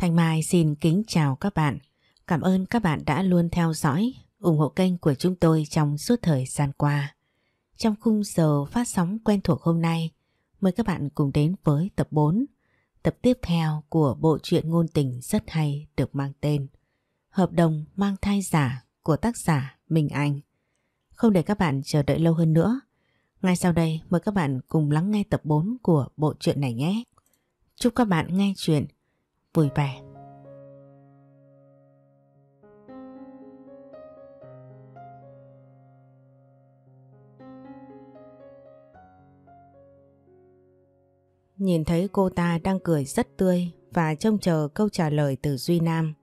Thanh Mai xin kính chào các bạn. Cảm ơn các bạn đã luôn theo dõi, ủng hộ kênh của chúng tôi trong suốt thời gian qua. Trong khung giờ phát sóng quen thuộc hôm nay, mời các bạn cùng đến với tập 4, tập tiếp theo của bộ truyện ngôn tình rất hay được mang tên Hợp đồng mang thai giả của tác giả Minh Anh. Không để các bạn chờ đợi lâu hơn nữa, ngay sau đây mời các bạn cùng lắng nghe tập 4 của bộ truyện này nhé. Chúc các bạn nghe chuyện vui vẻ. Nhìn thấy cô ta đang cười rất tươi và trông chờ câu trả lời từ Duy Nam.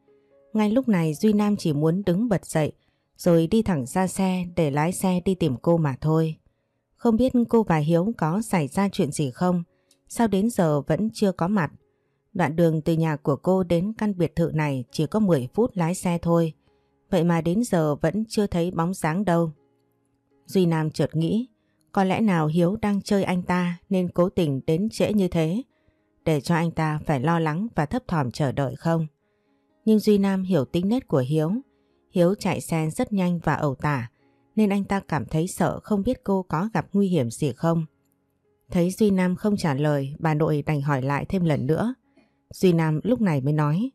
Ngay lúc này Duy Nam chỉ muốn đứng bật dậy, rồi đi thẳng ra xe để lái xe đi tìm cô mà thôi. Không biết cô và Hiếu có xảy ra chuyện gì không? Sao đến giờ vẫn chưa có mặt? Đoạn đường từ nhà của cô đến căn biệt thự này chỉ có 10 phút lái xe thôi. Vậy mà đến giờ vẫn chưa thấy bóng dáng đâu. Duy Nam chợt nghĩ, có lẽ nào Hiếu đang chơi anh ta nên cố tình đến trễ như thế, để cho anh ta phải lo lắng và thấp thỏm chờ đợi không? Nhưng Duy Nam hiểu tính nết của Hiếu. Hiếu chạy xe rất nhanh và ẩu tả, nên anh ta cảm thấy sợ không biết cô có gặp nguy hiểm gì không. Thấy Duy Nam không trả lời, bà nội đành hỏi lại thêm lần nữa. Duy Nam lúc này mới nói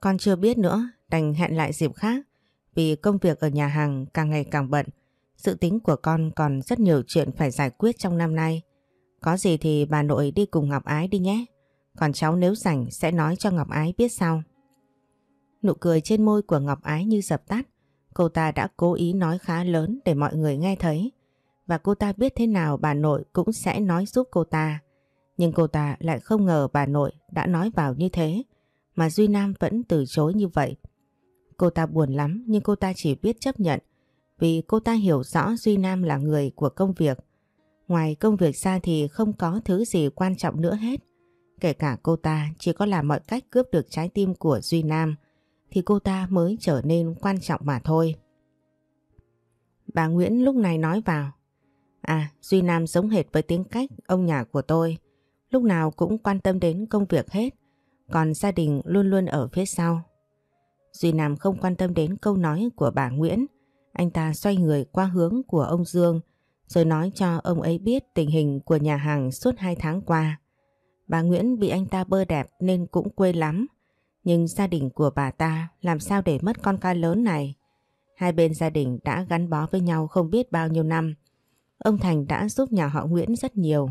Con chưa biết nữa, đành hẹn lại dịp khác vì công việc ở nhà hàng càng ngày càng bận. Sự tính của con còn rất nhiều chuyện phải giải quyết trong năm nay. Có gì thì bà nội đi cùng Ngọc Ái đi nhé. Còn cháu nếu rảnh sẽ nói cho Ngọc Ái biết sau. Nụ cười trên môi của Ngọc Ái như dập tắt. Cô ta đã cố ý nói khá lớn để mọi người nghe thấy. Và cô ta biết thế nào bà nội cũng sẽ nói giúp cô ta. Nhưng cô ta lại không ngờ bà nội đã nói vào như thế mà Duy Nam vẫn từ chối như vậy. Cô ta buồn lắm, nhưng cô ta chỉ biết chấp nhận vì cô ta hiểu rõ Duy Nam là người của công việc. Ngoài công việc ra thì không có thứ gì quan trọng nữa hết. Kể cả cô ta chỉ có làm mọi cách cướp được trái tim của Duy Nam, thì cô ta mới trở nên quan trọng mà thôi. Bà Nguyễn lúc này nói vào À Duy Nam giống hệt với tiếng cách ông nhà của tôi lúc nào cũng quan tâm đến công việc hết, còn gia đình luôn luôn ở phía sau. Duy Nam không quan tâm đến câu nói của bà Nguyễn, anh ta xoay người qua hướng của ông Dương rồi nói cho ông ấy biết tình hình của nhà hàng suốt hai tháng qua. Bà Nguyễn bị anh ta bơ đẹp nên cũng quê lắm, nhưng gia đình của bà ta làm sao để mất con ca lớn này. Hai bên gia đình đã gắn bó với nhau không biết bao nhiêu năm. Ông Thành đã giúp nhà họ Nguyễn rất nhiều,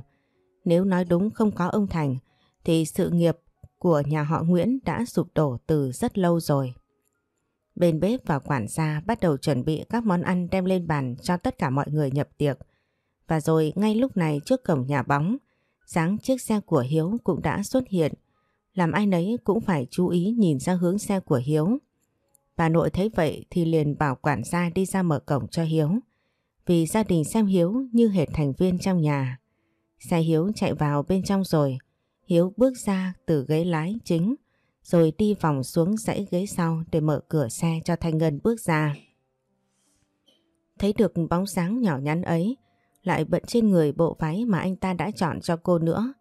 nếu nói đúng không có ông Thành thì sự nghiệp của nhà họ Nguyễn đã sụp đổ từ rất lâu rồi. Bên bếp và quản gia bắt đầu chuẩn bị các món ăn đem lên bàn cho tất cả mọi người nhập tiệc. Và rồi ngay lúc này trước cổng nhà bóng, dáng chiếc xe của Hiếu cũng đã xuất hiện. Làm ai nấy cũng phải chú ý nhìn sang hướng xe của Hiếu. Bà nội thấy vậy thì liền bảo quản gia đi ra mở cổng cho Hiếu. Vì gia đình xem Hiếu như hệt thành viên trong nhà. Xe Hiếu chạy vào bên trong rồi. Hiếu bước ra từ ghế lái chính rồi đi vòng xuống dãy ghế sau để mở cửa xe cho Thanh Ngân bước ra. Thấy được bóng sáng nhỏ nhắn ấy, lại bận trên người bộ váy mà anh ta đã chọn cho cô nữa.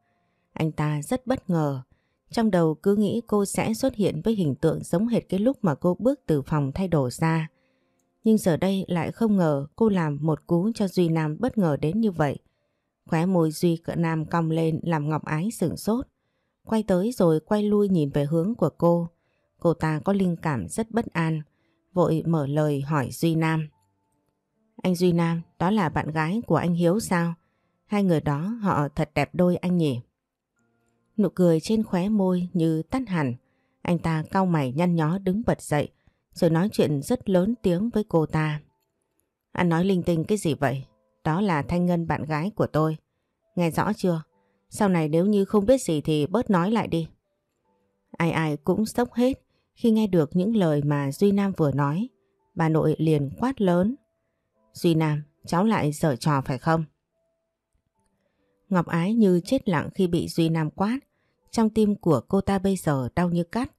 Anh ta rất bất ngờ, trong đầu cứ nghĩ cô sẽ xuất hiện với hình tượng giống hệt cái lúc mà cô bước từ phòng thay đồ ra. Nhưng giờ đây lại không ngờ cô làm một cú cho Duy Nam bất ngờ đến như vậy. Khóe môi Duy cỡ nam cong lên làm Ngọc Ái sửng sốt. Quay tới rồi quay lui nhìn về hướng của cô. Cô ta có linh cảm rất bất an, vội mở lời hỏi Duy Nam. Anh Duy Nam, đó là bạn gái của anh Hiếu sao? Hai người đó họ thật đẹp đôi anh nhỉ? Nụ cười trên khóe môi như tắt hẳn. Anh ta cau mày nhăn nhó đứng bật dậy, rồi nói chuyện rất lớn tiếng với cô ta. Anh nói linh tinh cái gì vậy? Đó là Thanh Ngân bạn gái của tôi. Nghe rõ chưa? Sau này nếu như không biết gì thì bớt nói lại đi. Ai ai cũng sốc hết khi nghe được những lời mà Duy Nam vừa nói. Bà nội liền quát lớn. Duy Nam, cháu lại dở trò phải không? Ngọc Ái như chết lặng khi bị Duy Nam quát. Trong tim của cô ta bây giờ đau như cắt.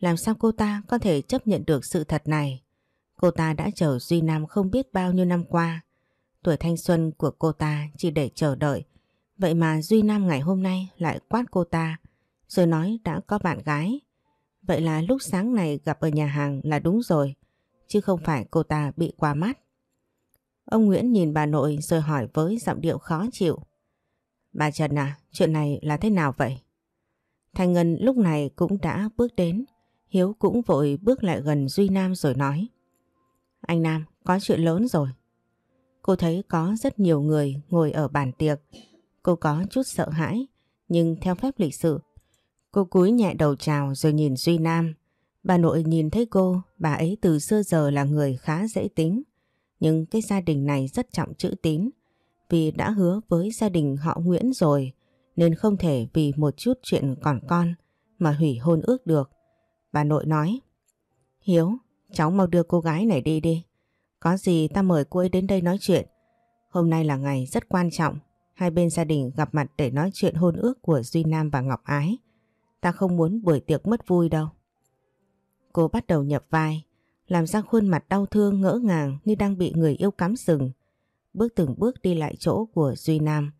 Làm sao cô ta có thể chấp nhận được sự thật này? Cô ta đã chờ Duy Nam không biết bao nhiêu năm qua. Tuổi thanh xuân của cô ta chỉ để chờ đợi. Vậy mà Duy Nam ngày hôm nay lại quát cô ta rồi nói đã có bạn gái. Vậy là lúc sáng này gặp ở nhà hàng là đúng rồi, chứ không phải cô ta bị qua mắt. Ông Nguyễn nhìn bà nội rồi hỏi với giọng điệu khó chịu. Bà Trần à, chuyện này là thế nào vậy? Thành Ngân lúc này cũng đã bước đến, Hiếu cũng vội bước lại gần Duy Nam rồi nói. Anh Nam, có chuyện lớn rồi. Cô thấy có rất nhiều người ngồi ở bàn tiệc. Cô có chút sợ hãi, nhưng theo phép lịch sự, cô cúi nhẹ đầu chào rồi nhìn Duy Nam. Bà nội nhìn thấy cô, bà ấy từ xưa giờ là người khá dễ tính. Nhưng cái gia đình này rất trọng chữ tín, vì đã hứa với gia đình họ Nguyễn rồi, nên không thể vì một chút chuyện còn con mà hủy hôn ước được. Bà nội nói, Hiếu, cháu mau đưa cô gái này đi đi. Có gì ta mời cô ấy đến đây nói chuyện. Hôm nay là ngày rất quan trọng. Hai bên gia đình gặp mặt để nói chuyện hôn ước của Duy Nam và Ngọc Ái. Ta không muốn buổi tiệc mất vui đâu. Cô bắt đầu nhập vai, làm ra khuôn mặt đau thương ngỡ ngàng như đang bị người yêu cắm sừng. Bước từng bước đi lại chỗ của Duy Nam.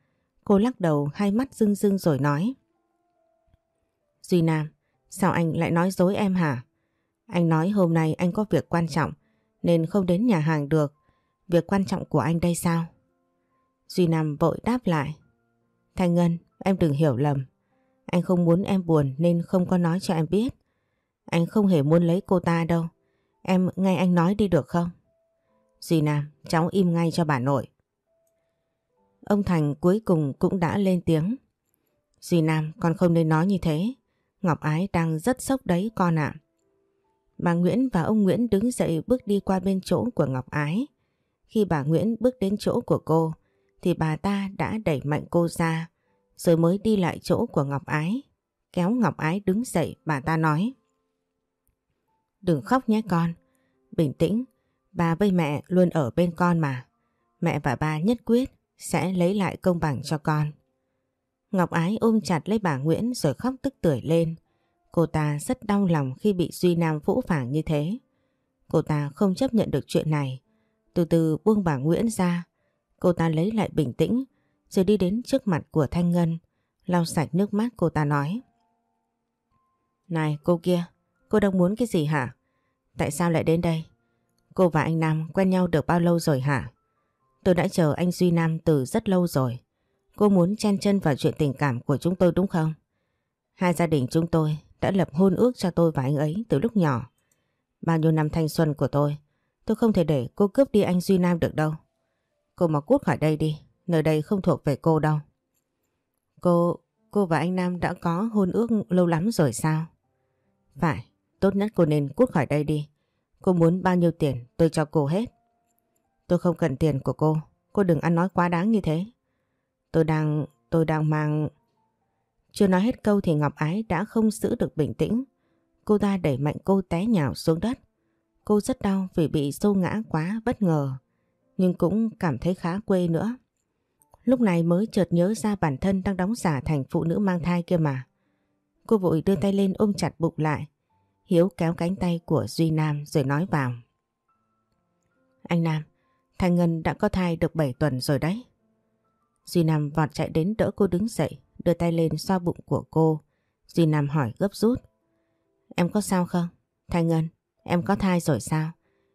Cô lắc đầu hai mắt rưng rưng rồi nói. Duy Nam, sao anh lại nói dối em hả? Anh nói hôm nay anh có việc quan trọng nên không đến nhà hàng được. Việc quan trọng của anh đây sao? Duy Nam vội đáp lại. Thanh Ngân, em đừng hiểu lầm. Anh không muốn em buồn nên không có nói cho em biết. Anh không hề muốn lấy cô ta đâu. Em nghe anh nói đi được không? Duy Nam, cháu im ngay cho bà nội. Ông Thành cuối cùng cũng đã lên tiếng. Duy Nam, con không nên nói như thế. Ngọc Ái đang rất sốc đấy con ạ. Bà Nguyễn và ông Nguyễn đứng dậy bước đi qua bên chỗ của Ngọc Ái. Khi bà Nguyễn bước đến chỗ của cô, thì bà ta đã đẩy mạnh cô ra, rồi mới đi lại chỗ của Ngọc Ái. Kéo Ngọc Ái đứng dậy, bà ta nói. Đừng khóc nhé con, bình tĩnh, bà với mẹ luôn ở bên con mà. Mẹ và ba nhất quyết sẽ lấy lại công bằng cho con. Ngọc Ái ôm chặt lấy bà Nguyễn rồi khóc tức tưởi lên. Cô ta rất đau lòng khi bị Duy Nam vũ phàng như thế. Cô ta không chấp nhận được chuyện này. Từ từ buông bà Nguyễn ra. Cô ta lấy lại bình tĩnh rồi đi đến trước mặt của Thanh Ngân. Lau sạch nước mắt cô ta nói. Này cô kia, cô đang muốn cái gì hả? Tại sao lại đến đây? Cô và anh Nam quen nhau được bao lâu rồi hả? Tôi đã chờ anh Duy Nam từ rất lâu rồi. Cô muốn chen chân vào chuyện tình cảm của chúng tôi đúng không? Hai gia đình chúng tôi đã lập hôn ước cho tôi và anh ấy từ lúc nhỏ. Bao nhiêu năm thanh xuân của tôi, tôi không thể để cô cướp đi anh Duy Nam được đâu. Cô mà cút khỏi đây đi, nơi đây không thuộc về cô đâu. Cô, cô và anh Nam đã có hôn ước lâu lắm rồi sao? Phải, tốt nhất cô nên cút khỏi đây đi. Cô muốn bao nhiêu tiền tôi cho cô hết. Tôi không cần tiền của cô, cô đừng ăn nói quá đáng như thế. Tôi đang, tôi đang mang... Chưa nói hết câu thì Ngọc Ái đã không giữ được bình tĩnh. Cô ta đẩy mạnh cô té nhào xuống đất. Cô rất đau vì bị xô ngã quá bất ngờ. Nhưng cũng cảm thấy khá quê nữa. Lúc này mới chợt nhớ ra bản thân đang đóng giả thành phụ nữ mang thai kia mà. Cô vội đưa tay lên ôm chặt bụng lại. Hiếu kéo cánh tay của Duy Nam rồi nói vào. Anh Nam, Thanh Ngân đã có thai được 7 tuần rồi đấy. Duy Nam vọt chạy đến đỡ cô đứng dậy đưa tay lên xoa bụng của cô. Duy Nam hỏi gấp rút. Em có sao không? Thanh Ngân, em có thai rồi sao?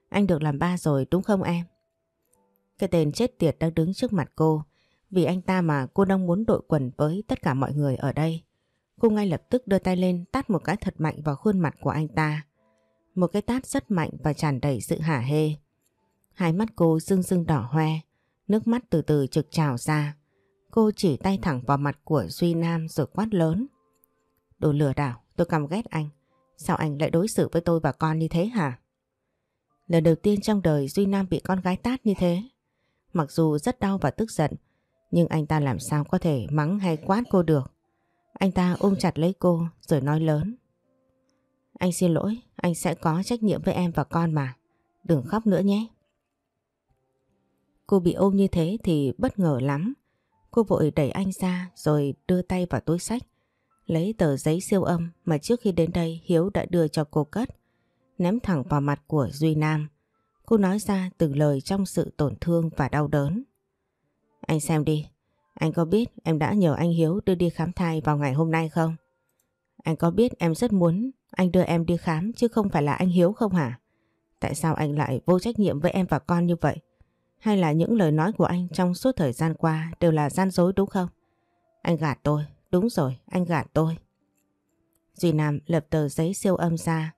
Anh được làm ba rồi đúng không em? Cái tên chết tiệt đang đứng trước mặt cô. Vì anh ta mà cô đang muốn đội quần với tất cả mọi người ở đây. Cô ngay lập tức đưa tay lên tát một cái thật mạnh vào khuôn mặt của anh ta. Một cái tát rất mạnh và tràn đầy sự hả hê. Hai mắt cô rưng rưng đỏ hoe, nước mắt từ từ trực trào ra. Cô chỉ tay thẳng vào mặt của Duy Nam rồi quát lớn. Đồ lừa đảo, tôi căm ghét anh. Sao anh lại đối xử với tôi và con như thế hả? Lần đầu tiên trong đời Duy Nam bị con gái tát như thế. Mặc dù rất đau và tức giận, nhưng anh ta làm sao có thể mắng hay quát cô được. Anh ta ôm chặt lấy cô rồi nói lớn. Anh xin lỗi, anh sẽ có trách nhiệm với em và con mà. Đừng khóc nữa nhé. Cô bị ôm như thế thì bất ngờ lắm. Cô vội đẩy anh ra rồi đưa tay vào túi sách. Lấy tờ giấy siêu âm mà trước khi đến đây Hiếu đã đưa cho cô cất. Ném thẳng vào mặt của Duy Nam. Cô nói ra từng lời trong sự tổn thương và đau đớn. Anh xem đi. Anh có biết em đã nhờ anh Hiếu đưa đi khám thai vào ngày hôm nay không? Anh có biết em rất muốn Anh đưa em đi khám chứ không phải là anh Hiếu không hả? Tại sao anh lại vô trách nhiệm với em và con như vậy? Hay là những lời nói của anh trong suốt thời gian qua đều là gian dối đúng không? Anh gạt tôi, đúng rồi, anh gạt tôi. Duy Nam lập tờ giấy siêu âm ra,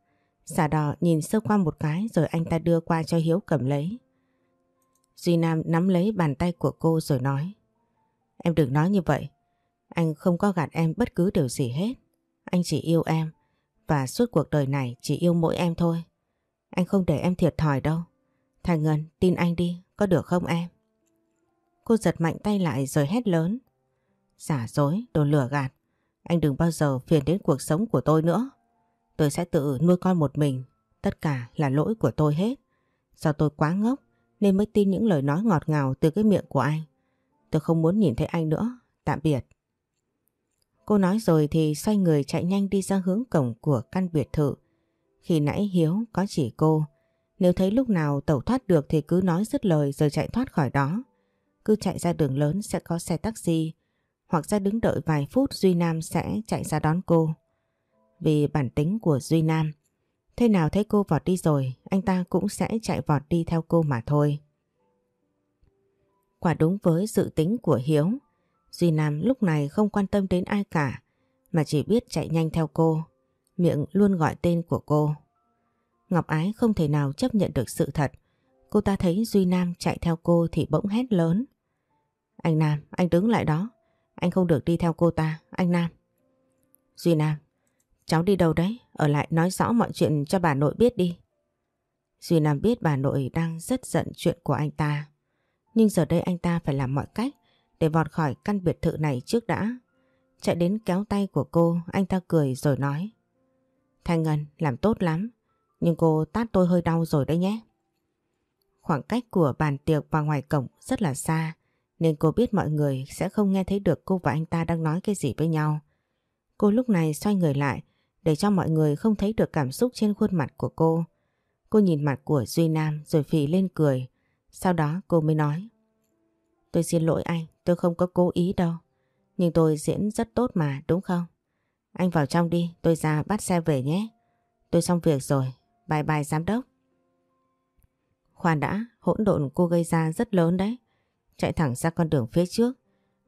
xả đỏ nhìn sơ qua một cái rồi anh ta đưa qua cho Hiếu cầm lấy. Duy Nam nắm lấy bàn tay của cô rồi nói Em đừng nói như vậy, anh không có gạt em bất cứ điều gì hết. Anh chỉ yêu em và suốt cuộc đời này chỉ yêu mỗi em thôi. Anh không để em thiệt thòi đâu. Thành Ngân tin anh đi, có được không em? Cô giật mạnh tay lại rồi hét lớn. Giả dối, đồ lừa gạt. Anh đừng bao giờ phiền đến cuộc sống của tôi nữa. Tôi sẽ tự nuôi con một mình. Tất cả là lỗi của tôi hết. Do tôi quá ngốc nên mới tin những lời nói ngọt ngào từ cái miệng của anh. Tôi không muốn nhìn thấy anh nữa. Tạm biệt. Cô nói rồi thì xoay người chạy nhanh đi ra hướng cổng của căn biệt thự. Khi nãy Hiếu có chỉ cô. Nếu thấy lúc nào tẩu thoát được thì cứ nói dứt lời rồi chạy thoát khỏi đó. Cứ chạy ra đường lớn sẽ có xe taxi hoặc ra đứng đợi vài phút Duy Nam sẽ chạy ra đón cô. Vì bản tính của Duy Nam, thế nào thấy cô vọt đi rồi, anh ta cũng sẽ chạy vọt đi theo cô mà thôi. Quả đúng với dự tính của Hiếu, Duy Nam lúc này không quan tâm đến ai cả, mà chỉ biết chạy nhanh theo cô, miệng luôn gọi tên của cô. Ngọc Ái không thể nào chấp nhận được sự thật. Cô ta thấy Duy Nam chạy theo cô thì bỗng hét lớn. Anh Nam, anh đứng lại đó. Anh không được đi theo cô ta, anh Nam. Duy Nam, cháu đi đâu đấy? Ở lại nói rõ mọi chuyện cho bà nội biết đi. Duy Nam biết bà nội đang rất giận chuyện của anh ta. Nhưng giờ đây anh ta phải làm mọi cách để vọt khỏi căn biệt thự này trước đã. Chạy đến kéo tay của cô, anh ta cười rồi nói. Thanh Ngân làm tốt lắm, nhưng cô tát tôi hơi đau rồi đấy nhé. Khoảng cách của bàn tiệc và ngoài cổng rất là xa, nên cô biết mọi người sẽ không nghe thấy được cô và anh ta đang nói cái gì với nhau. Cô lúc này xoay người lại để cho mọi người không thấy được cảm xúc trên khuôn mặt của cô. Cô nhìn mặt của Duy Nam rồi phì lên cười. Sau đó cô mới nói. Tôi xin lỗi anh, tôi không có cố ý đâu. Nhưng tôi diễn rất tốt mà, đúng không? Anh vào trong đi, tôi ra bắt xe về nhé. Tôi xong việc rồi, bài bài giám đốc. Khoan đã, hỗn độn cô gây ra rất lớn đấy. Chạy thẳng ra con đường phía trước.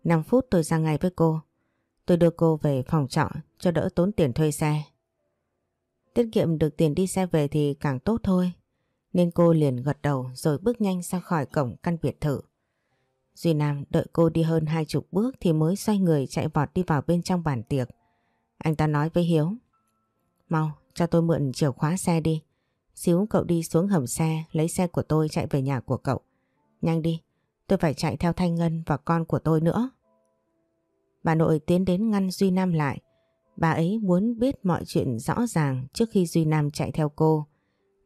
5 phút tôi ra ngay với cô. Tôi đưa cô về phòng trọ cho đỡ tốn tiền thuê xe. Tiết kiệm được tiền đi xe về thì càng tốt thôi. Nên cô liền gật đầu rồi bước nhanh ra khỏi cổng căn biệt thự. Duy Nam đợi cô đi hơn hai chục bước thì mới xoay người chạy vọt đi vào bên trong bàn tiệc. Anh ta nói với Hiếu. Mau, cho tôi mượn chìa khóa xe đi. Xíu cậu đi xuống hầm xe lấy xe của tôi chạy về nhà của cậu. Nhanh đi, tôi phải chạy theo Thanh Ngân và con của tôi nữa. Bà nội tiến đến ngăn Duy Nam lại. Bà ấy muốn biết mọi chuyện rõ ràng trước khi Duy Nam chạy theo cô.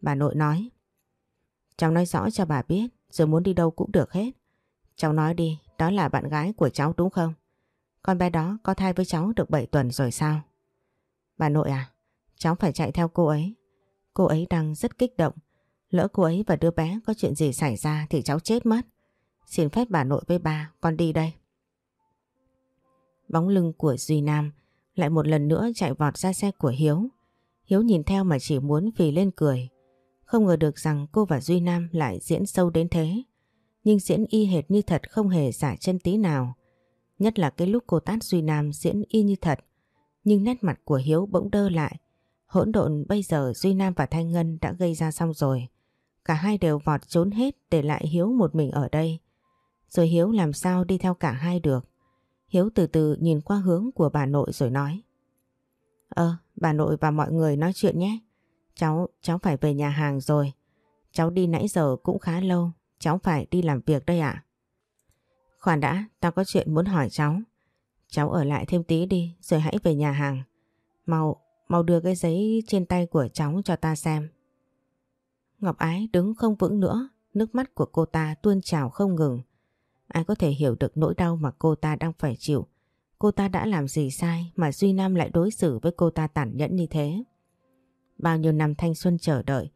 Bà nội nói. Cháu nói rõ cho bà biết, rồi muốn đi đâu cũng được hết. Cháu nói đi, đó là bạn gái của cháu đúng không? Con bé đó có thai với cháu được 7 tuần rồi sao? Bà nội à, cháu phải chạy theo cô ấy. Cô ấy đang rất kích động. Lỡ cô ấy và đứa bé có chuyện gì xảy ra thì cháu chết mất. Xin phép bà nội với ba, con đi đây. Bóng lưng của Duy Nam lại một lần nữa chạy vọt ra xe của Hiếu. Hiếu nhìn theo mà chỉ muốn vì lên cười. Không ngờ được rằng cô và Duy Nam lại diễn sâu đến thế. Nhưng diễn y hệt như thật không hề giả chân tí nào. Nhất là cái lúc cô tát Duy Nam diễn y như thật. Nhưng nét mặt của Hiếu bỗng đơ lại. Hỗn độn bây giờ Duy Nam và Thanh Ngân đã gây ra xong rồi. Cả hai đều vọt trốn hết để lại Hiếu một mình ở đây. Rồi Hiếu làm sao đi theo cả hai được. Hiếu từ từ nhìn qua hướng của bà nội rồi nói. Ờ, bà nội và mọi người nói chuyện nhé. Cháu, cháu phải về nhà hàng rồi. Cháu đi nãy giờ cũng khá lâu. Cháu phải đi làm việc đây ạ. Khoan đã, tao có chuyện muốn hỏi cháu. Cháu ở lại thêm tí đi rồi hãy về nhà hàng. Mau, mau đưa cái giấy trên tay của cháu cho ta xem. Ngọc Ái đứng không vững nữa, nước mắt của cô ta tuôn trào không ngừng. Ai có thể hiểu được nỗi đau mà cô ta đang phải chịu. Cô ta đã làm gì sai mà Duy Nam lại đối xử với cô ta tàn nhẫn như thế. Bao nhiêu năm thanh xuân chờ đợi,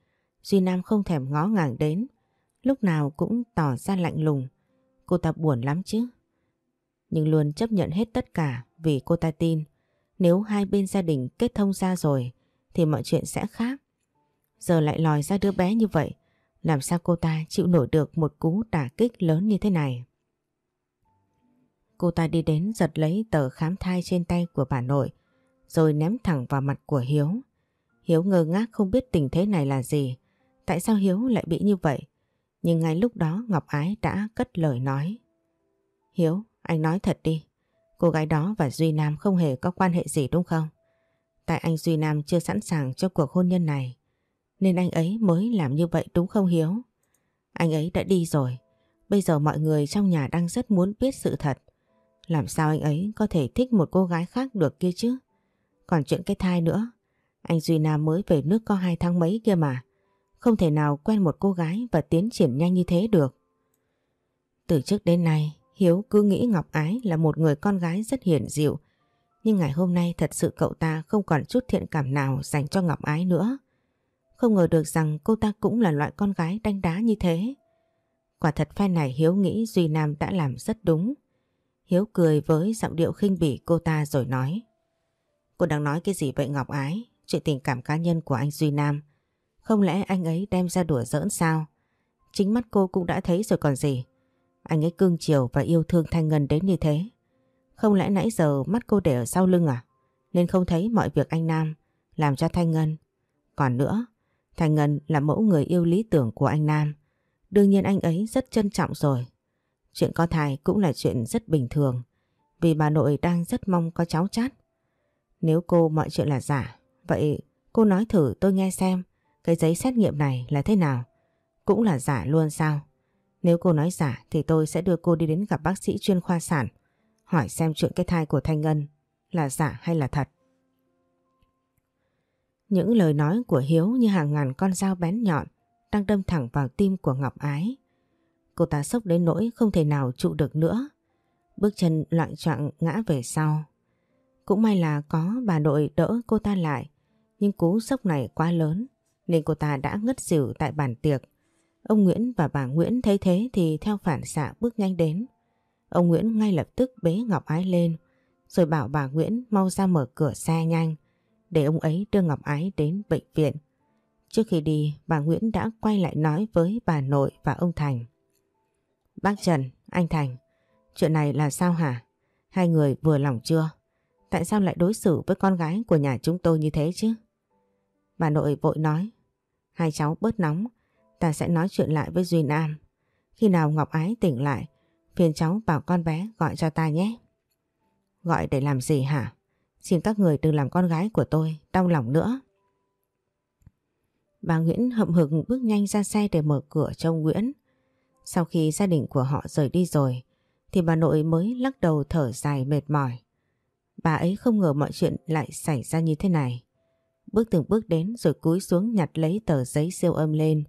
Duy Nam không thèm ngó ngàng đến, lúc nào cũng tỏ ra lạnh lùng. Cô ta buồn lắm chứ. Nhưng luôn chấp nhận hết tất cả vì cô ta tin nếu hai bên gia đình kết thông ra rồi thì mọi chuyện sẽ khác. Giờ lại lòi ra đứa bé như vậy, làm sao cô ta chịu nổi được một cú đả kích lớn như thế này? Cô ta đi đến giật lấy tờ khám thai trên tay của bà nội, rồi ném thẳng vào mặt của Hiếu. Hiếu ngơ ngác không biết tình thế này là gì, tại sao Hiếu lại bị như vậy. Nhưng ngay lúc đó Ngọc Ái đã cất lời nói. Hiếu, anh nói thật đi, cô gái đó và Duy Nam không hề có quan hệ gì đúng không? Tại anh Duy Nam chưa sẵn sàng cho cuộc hôn nhân này, nên anh ấy mới làm như vậy đúng không Hiếu? Anh ấy đã đi rồi, bây giờ mọi người trong nhà đang rất muốn biết sự thật. Làm sao anh ấy có thể thích một cô gái khác được kia chứ? Còn chuyện cái thai nữa, anh Duy Nam mới về nước có hai tháng mấy kia mà. Không thể nào quen một cô gái và tiến triển nhanh như thế được. Từ trước đến nay, Hiếu cứ nghĩ Ngọc Ái là một người con gái rất hiền dịu. Nhưng ngày hôm nay thật sự cậu ta không còn chút thiện cảm nào dành cho Ngọc Ái nữa. Không ngờ được rằng cô ta cũng là loại con gái đanh đá như thế. Quả thật phe này Hiếu nghĩ Duy Nam đã làm rất đúng. Hiếu cười với giọng điệu khinh bỉ cô ta rồi nói. Cô đang nói cái gì vậy Ngọc Ái? Chuyện tình cảm cá nhân của anh Duy Nam. Không lẽ anh ấy đem ra đùa giỡn sao? Chính mắt cô cũng đã thấy rồi còn gì. Anh ấy cưng chiều và yêu thương Thanh Ngân đến như thế. Không lẽ nãy giờ mắt cô để ở sau lưng à? Nên không thấy mọi việc anh Nam làm cho Thanh Ngân. Còn nữa, Thanh Ngân là mẫu người yêu lý tưởng của anh Nam. Đương nhiên anh ấy rất trân trọng rồi. Chuyện có thai cũng là chuyện rất bình thường. Vì bà nội đang rất mong có cháu chát. Nếu cô mọi chuyện là giả, vậy cô nói thử tôi nghe xem cái giấy xét nghiệm này là thế nào? Cũng là giả luôn sao? Nếu cô nói giả thì tôi sẽ đưa cô đi đến gặp bác sĩ chuyên khoa sản, hỏi xem chuyện cái thai của Thanh Ngân là giả hay là thật. Những lời nói của Hiếu như hàng ngàn con dao bén nhọn đang đâm thẳng vào tim của Ngọc Ái. Cô ta sốc đến nỗi không thể nào trụ được nữa. Bước chân loạn trọng ngã về sau. Cũng may là có bà nội đỡ cô ta lại. Nhưng cú sốc này quá lớn nên cô ta đã ngất xỉu tại bàn tiệc. Ông Nguyễn và bà Nguyễn thấy thế thì theo phản xạ bước nhanh đến. Ông Nguyễn ngay lập tức bế Ngọc Ái lên rồi bảo bà Nguyễn mau ra mở cửa xe nhanh để ông ấy đưa Ngọc Ái đến bệnh viện. Trước khi đi, bà Nguyễn đã quay lại nói với bà nội và ông Thành. Bác Trần, anh Thành, chuyện này là sao hả? Hai người vừa lòng chưa? Tại sao lại đối xử với con gái của nhà chúng tôi như thế chứ? Bà nội vội nói, hai cháu bớt nóng, ta sẽ nói chuyện lại với Duy Nam. Khi nào Ngọc Ái tỉnh lại, phiền cháu bảo con bé gọi cho ta nhé. Gọi để làm gì hả? Xin các người đừng làm con gái của tôi đau lòng nữa. Bà Nguyễn hậm hực bước nhanh ra xe để mở cửa cho ông Nguyễn. Sau khi gia đình của họ rời đi rồi thì bà nội mới lắc đầu thở dài mệt mỏi. Bà ấy không ngờ mọi chuyện lại xảy ra như thế này. Bước từng bước đến rồi cúi xuống nhặt lấy tờ giấy siêu âm lên.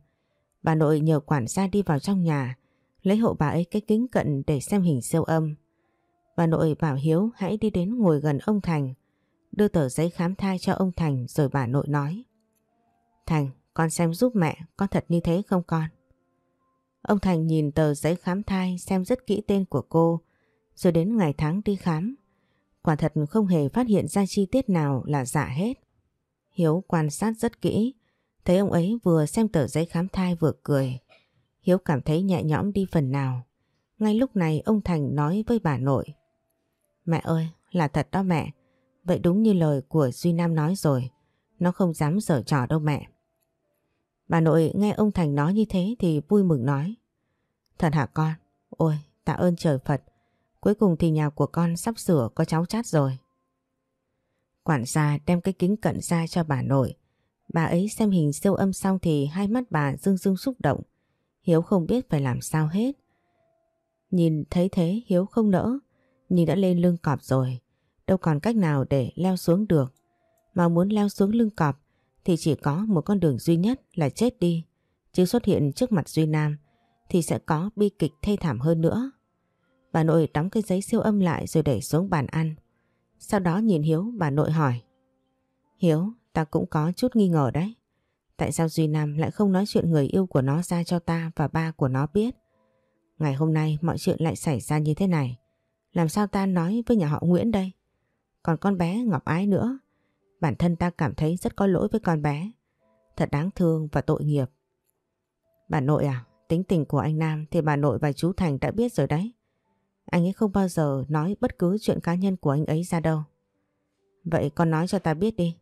Bà nội nhờ quản gia đi vào trong nhà lấy hộ bà ấy cái kính cận để xem hình siêu âm. Bà nội bảo Hiếu hãy đi đến ngồi gần ông Thành đưa tờ giấy khám thai cho ông Thành rồi bà nội nói. Thành, con xem giúp mẹ, có thật như thế không con? Ông Thành nhìn tờ giấy khám thai xem rất kỹ tên của cô, rồi đến ngày tháng đi khám. Quả thật không hề phát hiện ra chi tiết nào là giả hết. Hiếu quan sát rất kỹ, thấy ông ấy vừa xem tờ giấy khám thai vừa cười. Hiếu cảm thấy nhẹ nhõm đi phần nào. Ngay lúc này ông Thành nói với bà nội. Mẹ ơi, là thật đó mẹ. Vậy đúng như lời của Duy Nam nói rồi. Nó không dám dở trò đâu mẹ. Bà nội nghe ông Thành nói như thế thì vui mừng nói. Thật hả con? Ôi, tạ ơn trời Phật. Cuối cùng thì nhà của con sắp sửa có cháu chát rồi. Quản gia đem cái kính cận ra cho bà nội. Bà ấy xem hình siêu âm xong thì hai mắt bà rưng rưng xúc động. Hiếu không biết phải làm sao hết. Nhìn thấy thế Hiếu không nỡ, nhưng đã lên lưng cọp rồi. Đâu còn cách nào để leo xuống được. Mà muốn leo xuống lưng cọp thì chỉ có một con đường duy nhất là chết đi. Chứ xuất hiện trước mặt Duy Nam thì sẽ có bi kịch thê thảm hơn nữa. Bà nội đóng cái giấy siêu âm lại rồi để xuống bàn ăn. Sau đó nhìn Hiếu bà nội hỏi. Hiếu, ta cũng có chút nghi ngờ đấy. Tại sao Duy Nam lại không nói chuyện người yêu của nó ra cho ta và ba của nó biết? Ngày hôm nay mọi chuyện lại xảy ra như thế này. Làm sao ta nói với nhà họ Nguyễn đây? Còn con bé Ngọc Ái nữa. bản thân ta cảm thấy rất có lỗi với con bé. Thật đáng thương và tội nghiệp. Bà nội à, tính tình của anh Nam thì bà nội và chú Thành đã biết rồi đấy. Anh ấy không bao giờ nói bất cứ chuyện cá nhân của anh ấy ra đâu. Vậy con nói cho ta biết đi.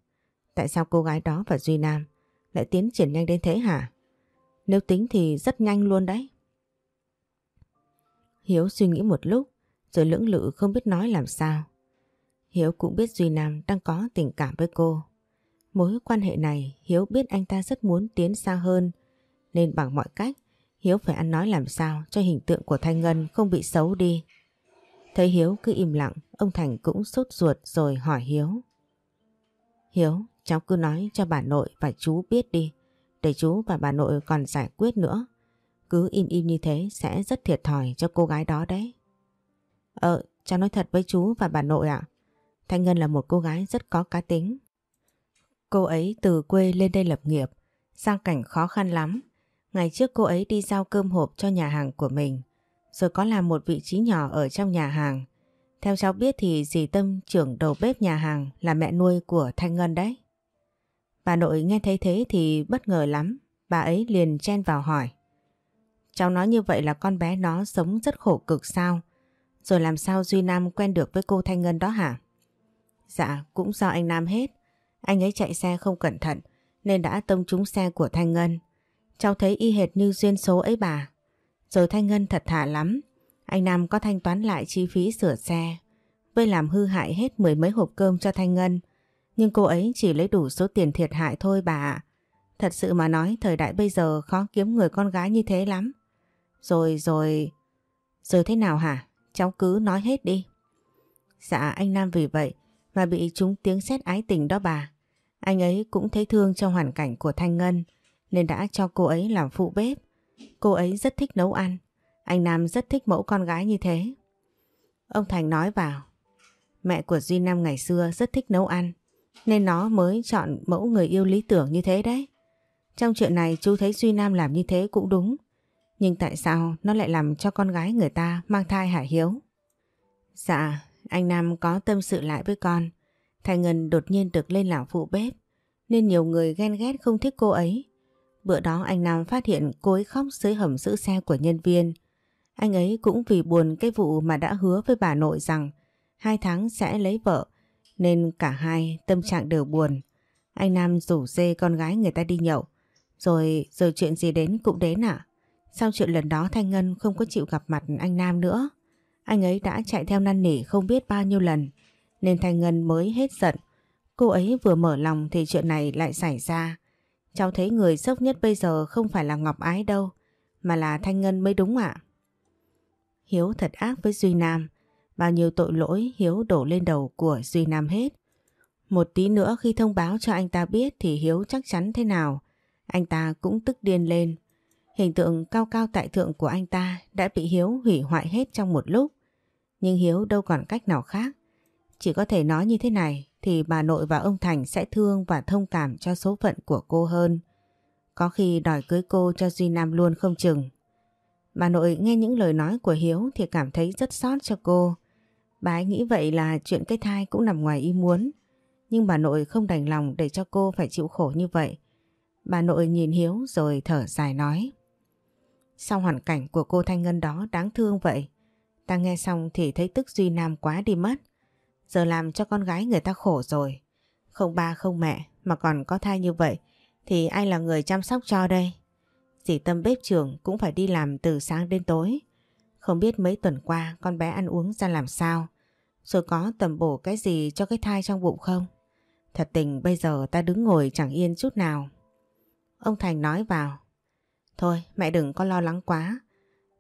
Tại sao cô gái đó và Duy Nam lại tiến triển nhanh đến thế hả? Nếu tính thì rất nhanh luôn đấy. Hiếu suy nghĩ một lúc rồi lưỡng lự không biết nói làm sao. Hiếu cũng biết Duy Nam đang có tình cảm với cô. Mối quan hệ này Hiếu biết anh ta rất muốn tiến xa hơn nên bằng mọi cách Hiếu phải ăn nói làm sao cho hình tượng của Thanh Ngân không bị xấu đi. Thấy Hiếu cứ im lặng, ông Thành cũng sốt ruột rồi hỏi Hiếu. Hiếu, cháu cứ nói cho bà nội và chú biết đi, để chú và bà nội còn giải quyết nữa. Cứ im im như thế sẽ rất thiệt thòi cho cô gái đó đấy. Ờ, cháu nói thật với chú và bà nội ạ. Thanh Ngân là một cô gái rất có cá tính. Cô ấy từ quê lên đây lập nghiệp, sang cảnh khó khăn lắm. Ngày trước cô ấy đi giao cơm hộp cho nhà hàng của mình, rồi có làm một vị trí nhỏ ở trong nhà hàng. Theo cháu biết thì dì Tâm trưởng đầu bếp nhà hàng là mẹ nuôi của Thanh Ngân đấy. Bà nội nghe thấy thế thì bất ngờ lắm, bà ấy liền chen vào hỏi. Cháu nói như vậy là con bé nó sống rất khổ cực sao? Rồi làm sao Duy Nam quen được với cô Thanh Ngân đó hả? Dạ, cũng do anh Nam hết. Anh ấy chạy xe không cẩn thận nên đã tông trúng xe của Thanh Ngân. Cháu thấy y hệt như duyên số ấy bà. Rồi Thanh Ngân thật thà lắm. Anh Nam có thanh toán lại chi phí sửa xe. Với làm hư hại hết mười mấy hộp cơm cho Thanh Ngân. Nhưng cô ấy chỉ lấy đủ số tiền thiệt hại thôi bà ạ. Thật sự mà nói, thời đại bây giờ khó kiếm người con gái như thế lắm. Rồi rồi... Rồi thế nào hả? Cháu cứ nói hết đi. Dạ anh Nam vì vậy mà bị chúng tiếng xét ái tình đó bà. Anh ấy cũng thấy thương trong hoàn cảnh của Thanh Ngân, nên đã cho cô ấy làm phụ bếp. Cô ấy rất thích nấu ăn. Anh Nam rất thích mẫu con gái như thế. Ông Thành nói vào. Mẹ của Duy Nam ngày xưa rất thích nấu ăn nên nó mới chọn mẫu người yêu lý tưởng như thế đấy. Trong chuyện này chú thấy Duy Nam làm như thế cũng đúng. Nhưng tại sao nó lại làm cho con gái người ta mang thai hả Hiếu? Dạ, anh Nam có tâm sự lại với con. Thành Ngân đột nhiên được lên làm phụ bếp nên nhiều người ghen ghét không thích cô ấy. Bữa đó anh Nam phát hiện cô ấy khóc dưới hầm giữ xe của nhân viên. Anh ấy cũng vì buồn cái vụ mà đã hứa với bà nội rằng hai tháng sẽ lấy vợ nên cả hai tâm trạng đều buồn. Anh Nam rủ dê con gái người ta đi nhậu. Rồi rồi chuyện gì đến cũng đến à? Sau chuyện lần đó Thanh Ngân không có chịu gặp mặt anh Nam nữa. Anh ấy đã chạy theo năn nỉ không biết bao nhiêu lần, nên Thanh Ngân mới hết giận. Cô ấy vừa mở lòng thì chuyện này lại xảy ra. Cháu thấy người sốc nhất bây giờ không phải là Ngọc Ái đâu, mà là Thanh Ngân mới đúng ạ. Hiếu thật ác với Duy Nam. Bao nhiêu tội lỗi, Hiếu đổ lên đầu của Duy Nam hết. Một tí nữa khi thông báo cho anh ta biết thì Hiếu chắc chắn thế nào. Anh ta cũng tức điên lên. Hình tượng cao cao tại thượng của anh ta đã bị Hiếu hủy hoại hết trong một lúc. Nhưng Hiếu đâu còn cách nào khác. Chỉ có thể nói như thế này thì bà nội và ông Thành sẽ thương và thông cảm cho số phận của cô hơn. Có khi đòi cưới cô cho Duy Nam luôn không chừng. Bà nội nghe những lời nói của Hiếu thì cảm thấy rất xót cho cô. Bà ấy nghĩ vậy là chuyện cái thai cũng nằm ngoài ý muốn. Nhưng bà nội không đành lòng để cho cô phải chịu khổ như vậy. Bà nội nhìn Hiếu rồi thở dài nói. Sao hoàn cảnh của cô Thanh Ngân đó đáng thương vậy? Ta nghe xong thì thấy tức Duy Nam quá đi mất. Giờ làm cho con gái người ta khổ rồi. Không ba, không mẹ mà còn có thai như vậy thì ai là người chăm sóc cho đây? Dì Tâm bếp trưởng cũng phải đi làm từ sáng đến tối. Không biết mấy tuần qua con bé ăn uống ra làm sao. Rồi có tầm bổ cái gì cho cái thai trong bụng không? Thật tình bây giờ ta đứng ngồi chẳng yên chút nào. Ông Thành nói vào. Thôi, mẹ đừng có lo lắng quá.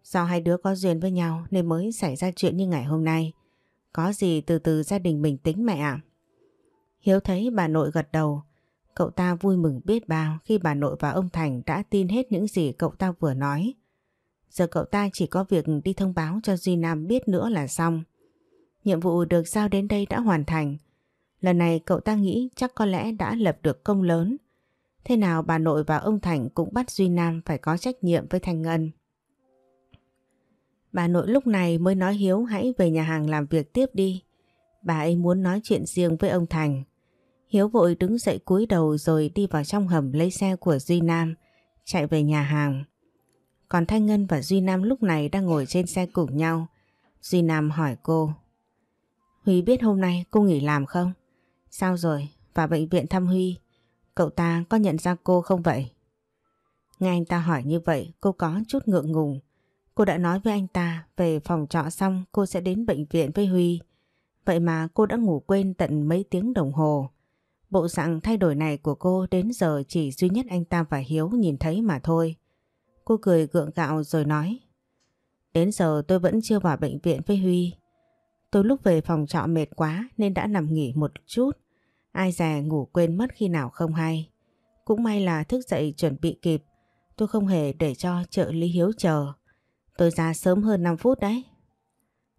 Do hai đứa có duyên với nhau nên mới xảy ra chuyện như ngày hôm nay. Có gì từ từ gia đình mình tính mẹ ạ. Hiếu thấy bà nội gật đầu. Cậu ta vui mừng biết bao khi bà nội và ông Thành đã tin hết những gì cậu ta vừa nói. Giờ cậu ta chỉ có việc đi thông báo cho Duy Nam biết nữa là xong. Nhiệm vụ được giao đến đây đã hoàn thành. Lần này cậu ta nghĩ chắc có lẽ đã lập được công lớn. Thế nào bà nội và ông Thành cũng bắt Duy Nam phải có trách nhiệm với thành Ngân. Bà nội lúc này mới nói Hiếu hãy về nhà hàng làm việc tiếp đi. Bà ấy muốn nói chuyện riêng với ông Thành. Hiếu vội đứng dậy cúi đầu rồi đi vào trong hầm lấy xe của Duy Nam, chạy về nhà hàng. Còn Thanh Ngân và Duy Nam lúc này đang ngồi trên xe cùng nhau. Duy Nam hỏi cô. Huy biết hôm nay cô nghỉ làm không? Sao rồi? Vào bệnh viện thăm Huy. Cậu ta có nhận ra cô không vậy? Nghe anh ta hỏi như vậy, cô có chút ngượng ngùng. Cô đã nói với anh ta về phòng trọ xong, cô sẽ đến bệnh viện với Huy. Vậy mà cô đã ngủ quên tận mấy tiếng đồng hồ. Bộ dạng thay đổi này của cô đến giờ chỉ duy nhất anh ta và Hiếu nhìn thấy mà thôi. Cô cười gượng gạo rồi nói Đến giờ tôi vẫn chưa vào bệnh viện với Huy. Tôi lúc về phòng trọ mệt quá nên đã nằm nghỉ một chút. Ai dè ngủ quên mất khi nào không hay. Cũng may là thức dậy chuẩn bị kịp. Tôi không hề để cho trợ lý Hiếu chờ. Tôi ra sớm hơn 5 phút đấy.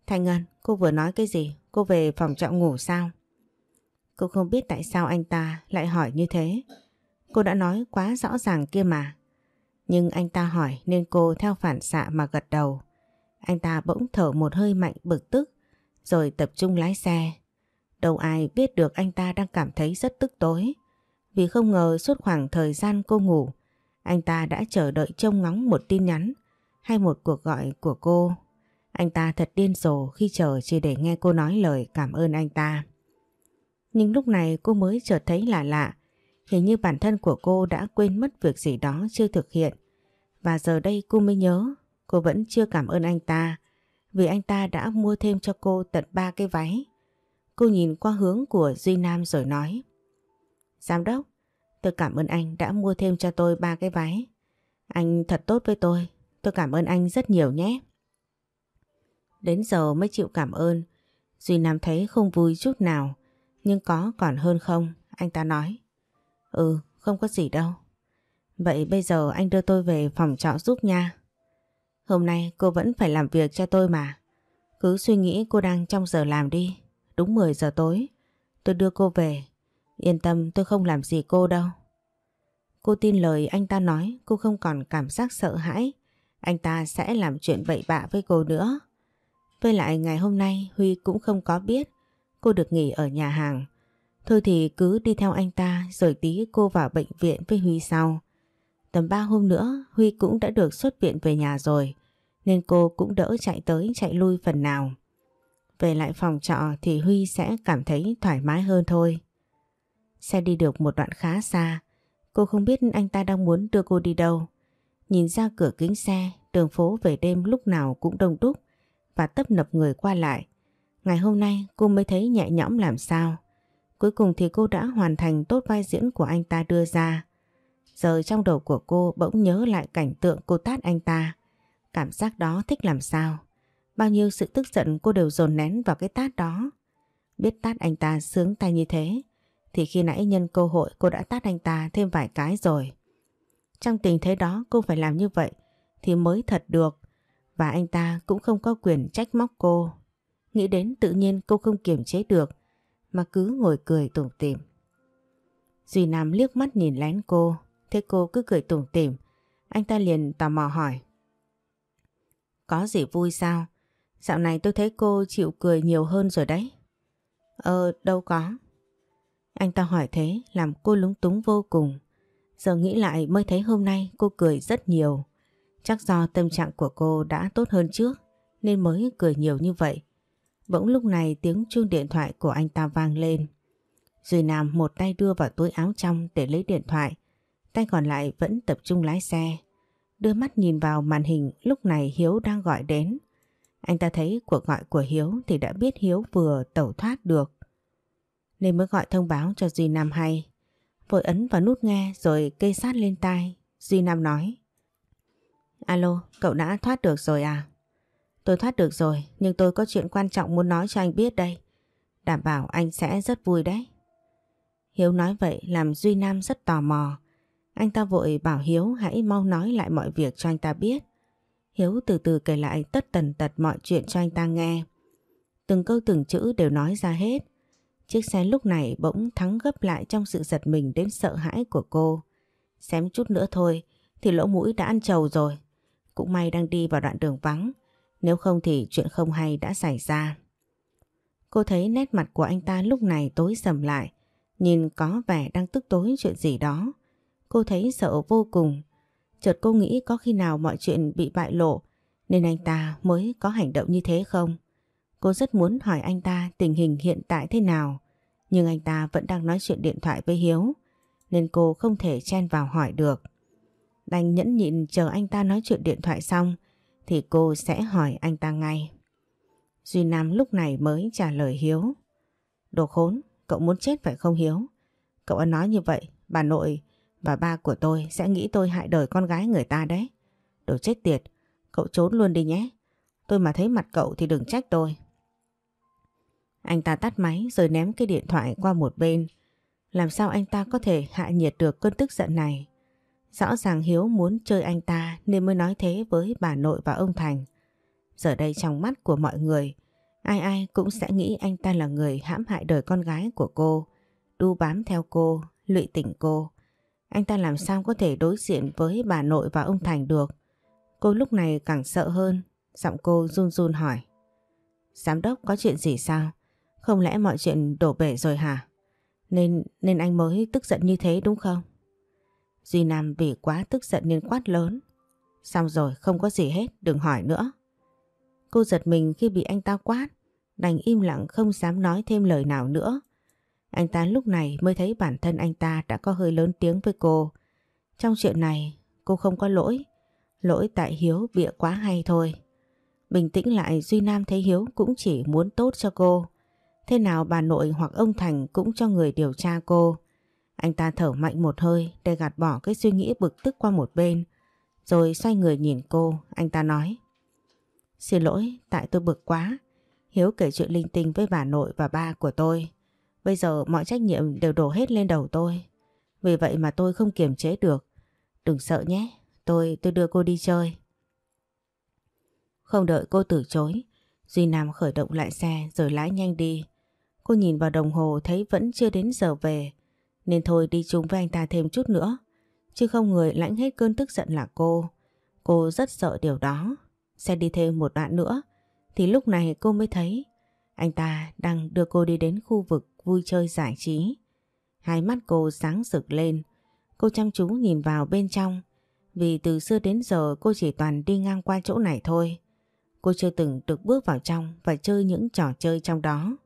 Thanh Ngân, cô vừa nói cái gì? Cô về phòng trọ ngủ sao? Cô không biết tại sao anh ta lại hỏi như thế. Cô đã nói quá rõ ràng kia mà. Nhưng anh ta hỏi nên cô theo phản xạ mà gật đầu. Anh ta bỗng thở một hơi mạnh bực tức rồi tập trung lái xe. Đâu ai biết được anh ta đang cảm thấy rất tức tối. Vì không ngờ suốt khoảng thời gian cô ngủ, anh ta đã chờ đợi trông ngóng một tin nhắn hay một cuộc gọi của cô. Anh ta thật điên rồ khi chờ chỉ để nghe cô nói lời cảm ơn anh ta. Nhưng lúc này cô mới chợt thấy lạ lạ. Hình như bản thân của cô đã quên mất việc gì đó chưa thực hiện. Và giờ đây cô mới nhớ cô vẫn chưa cảm ơn anh ta vì anh ta đã mua thêm cho cô tận ba cái váy. Cô nhìn qua hướng của Duy Nam rồi nói Giám đốc, tôi cảm ơn anh đã mua thêm cho tôi ba cái váy. Anh thật tốt với tôi, tôi cảm ơn anh rất nhiều nhé. Đến giờ mới chịu cảm ơn, Duy Nam thấy không vui chút nào, nhưng có còn hơn không, anh ta nói. Ừ, không có gì đâu. Vậy bây giờ anh đưa tôi về phòng trọ giúp nha. Hôm nay cô vẫn phải làm việc cho tôi mà. Cứ suy nghĩ cô đang trong giờ làm đi. Đúng 10 giờ tối. Tôi đưa cô về. Yên tâm, tôi không làm gì cô đâu. Cô tin lời anh ta nói, cô không còn cảm giác sợ hãi. Anh ta sẽ làm chuyện bậy bạ với cô nữa. Với lại ngày hôm nay, Huy cũng không có biết cô được nghỉ ở nhà hàng. Thôi thì cứ đi theo anh ta, rồi tí cô vào bệnh viện với Huy sau. Tầm 3 hôm nữa Huy cũng đã được xuất viện về nhà rồi nên cô cũng đỡ chạy tới chạy lui phần nào. Về lại phòng trọ thì Huy sẽ cảm thấy thoải mái hơn thôi. Xe đi được một đoạn khá xa, cô không biết anh ta đang muốn đưa cô đi đâu. Nhìn ra cửa kính xe, đường phố về đêm lúc nào cũng đông đúc và tấp nập người qua lại. Ngày hôm nay cô mới thấy nhẹ nhõm làm sao. Cuối cùng thì cô đã hoàn thành tốt vai diễn của anh ta đưa ra. Giờ trong đầu của cô bỗng nhớ lại cảnh tượng cô tát anh ta. Cảm giác đó thích làm sao. Bao nhiêu sự tức giận cô đều dồn nén vào cái tát đó. Biết tát anh ta sướng tay như thế, thì khi nãy nhân cơ hội cô đã tát anh ta thêm vài cái rồi. Trong tình thế đó cô phải làm như vậy thì mới thật được. Và anh ta cũng không có quyền trách móc cô. Nghĩ đến tự nhiên cô không kiềm chế được mà cứ ngồi cười tủm tỉm. Duy Nam liếc mắt nhìn lén cô, thế cô cứ cười tủm tỉm. Anh ta liền tò mò hỏi. Có gì vui sao? Dạo này tôi thấy cô chịu cười nhiều hơn rồi đấy. Ờ, đâu có. Anh ta hỏi thế làm cô lúng túng vô cùng. Giờ nghĩ lại mới thấy hôm nay cô cười rất nhiều. Chắc do tâm trạng của cô đã tốt hơn trước nên mới cười nhiều như vậy. Bỗng lúc này tiếng chuông điện thoại của anh ta vang lên. Duy Nam một tay đưa vào túi áo trong để lấy điện thoại. Tay còn lại vẫn tập trung lái xe. Đưa mắt nhìn vào màn hình lúc này Hiếu đang gọi đến. Anh ta thấy cuộc gọi của Hiếu thì đã biết Hiếu vừa tẩu thoát được. Nên mới gọi thông báo cho Duy Nam hay. Vội ấn vào nút nghe rồi cây sát lên tai. Duy Nam nói. Alo, cậu đã thoát được rồi à? Tôi thoát được rồi, nhưng tôi có chuyện quan trọng muốn nói cho anh biết đây. Đảm bảo anh sẽ rất vui đấy. Hiếu nói vậy làm Duy Nam rất tò mò. Anh ta vội bảo Hiếu hãy mau nói lại mọi việc cho anh ta biết. Hiếu từ từ kể lại tất tần tật mọi chuyện cho anh ta nghe. Từng câu từng chữ đều nói ra hết. Chiếc xe lúc này bỗng thắng gấp lại trong sự giật mình đến sợ hãi của cô. Xém chút nữa thôi thì lỗ mũi đã ăn trầu rồi. Cũng may đang đi vào đoạn đường vắng. Nếu không thì chuyện không hay đã xảy ra. Cô thấy nét mặt của anh ta lúc này tối sầm lại. Nhìn có vẻ đang tức tối chuyện gì đó. Cô thấy sợ vô cùng. Chợt cô nghĩ có khi nào mọi chuyện bị bại lộ nên anh ta mới có hành động như thế không? Cô rất muốn hỏi anh ta tình hình hiện tại thế nào. Nhưng anh ta vẫn đang nói chuyện điện thoại với Hiếu. Nên cô không thể chen vào hỏi được. Đành nhẫn nhịn chờ anh ta nói chuyện điện thoại xong thì cô sẽ hỏi anh ta ngay. Duy Nam lúc này mới trả lời Hiếu. Đồ khốn, cậu muốn chết phải không Hiếu? Cậu đã nói như vậy, bà nội và ba của tôi sẽ nghĩ tôi hại đời con gái người ta đấy. Đồ chết tiệt, cậu trốn luôn đi nhé. Tôi mà thấy mặt cậu thì đừng trách tôi. Anh ta tắt máy rồi ném cái điện thoại qua một bên. Làm sao anh ta có thể hạ nhiệt được cơn tức giận này? Rõ ràng Hiếu muốn chơi anh ta nên mới nói thế với bà nội và ông Thành. Giờ đây trong mắt của mọi người, ai ai cũng sẽ nghĩ anh ta là người hãm hại đời con gái của cô, đu bám theo cô, lụy tỉnh cô. Anh ta làm sao có thể đối diện với bà nội và ông Thành được. Cô lúc này càng sợ hơn, giọng cô run run hỏi. Giám đốc có chuyện gì sao? Không lẽ mọi chuyện đổ bể rồi hả? Nên nên anh mới tức giận như thế đúng không? Duy Nam vì quá tức giận nên quát lớn. Xong rồi không có gì hết, đừng hỏi nữa. Cô giật mình khi bị anh ta quát, đành im lặng không dám nói thêm lời nào nữa. Anh ta lúc này mới thấy bản thân anh ta đã có hơi lớn tiếng với cô. Trong chuyện này cô không có lỗi, lỗi tại Hiếu bịa quá hay thôi. Bình tĩnh lại Duy Nam thấy Hiếu cũng chỉ muốn tốt cho cô. Thế nào bà nội hoặc ông Thành cũng cho người điều tra cô. Anh ta thở mạnh một hơi để gạt bỏ cái suy nghĩ bực tức qua một bên. Rồi xoay người nhìn cô, anh ta nói. Xin lỗi, tại tôi bực quá. Hiếu kể chuyện linh tinh với bà nội và ba của tôi. Bây giờ mọi trách nhiệm đều đổ hết lên đầu tôi. Vì vậy mà tôi không kiềm chế được. Đừng sợ nhé, tôi tôi đưa cô đi chơi. Không đợi cô từ chối, Duy Nam khởi động lại xe rồi lái nhanh đi. Cô nhìn vào đồng hồ thấy vẫn chưa đến giờ về, nên thôi đi chung với anh ta thêm chút nữa. Chứ không người lãnh hết cơn tức giận là cô. Cô rất sợ điều đó. Xe đi thêm một đoạn nữa, thì lúc này cô mới thấy anh ta đang đưa cô đi đến khu vực vui chơi giải trí. Hai mắt cô sáng rực lên. Cô chăm chú nhìn vào bên trong. Vì từ xưa đến giờ cô chỉ toàn đi ngang qua chỗ này thôi. Cô chưa từng được bước vào trong và chơi những trò chơi trong đó.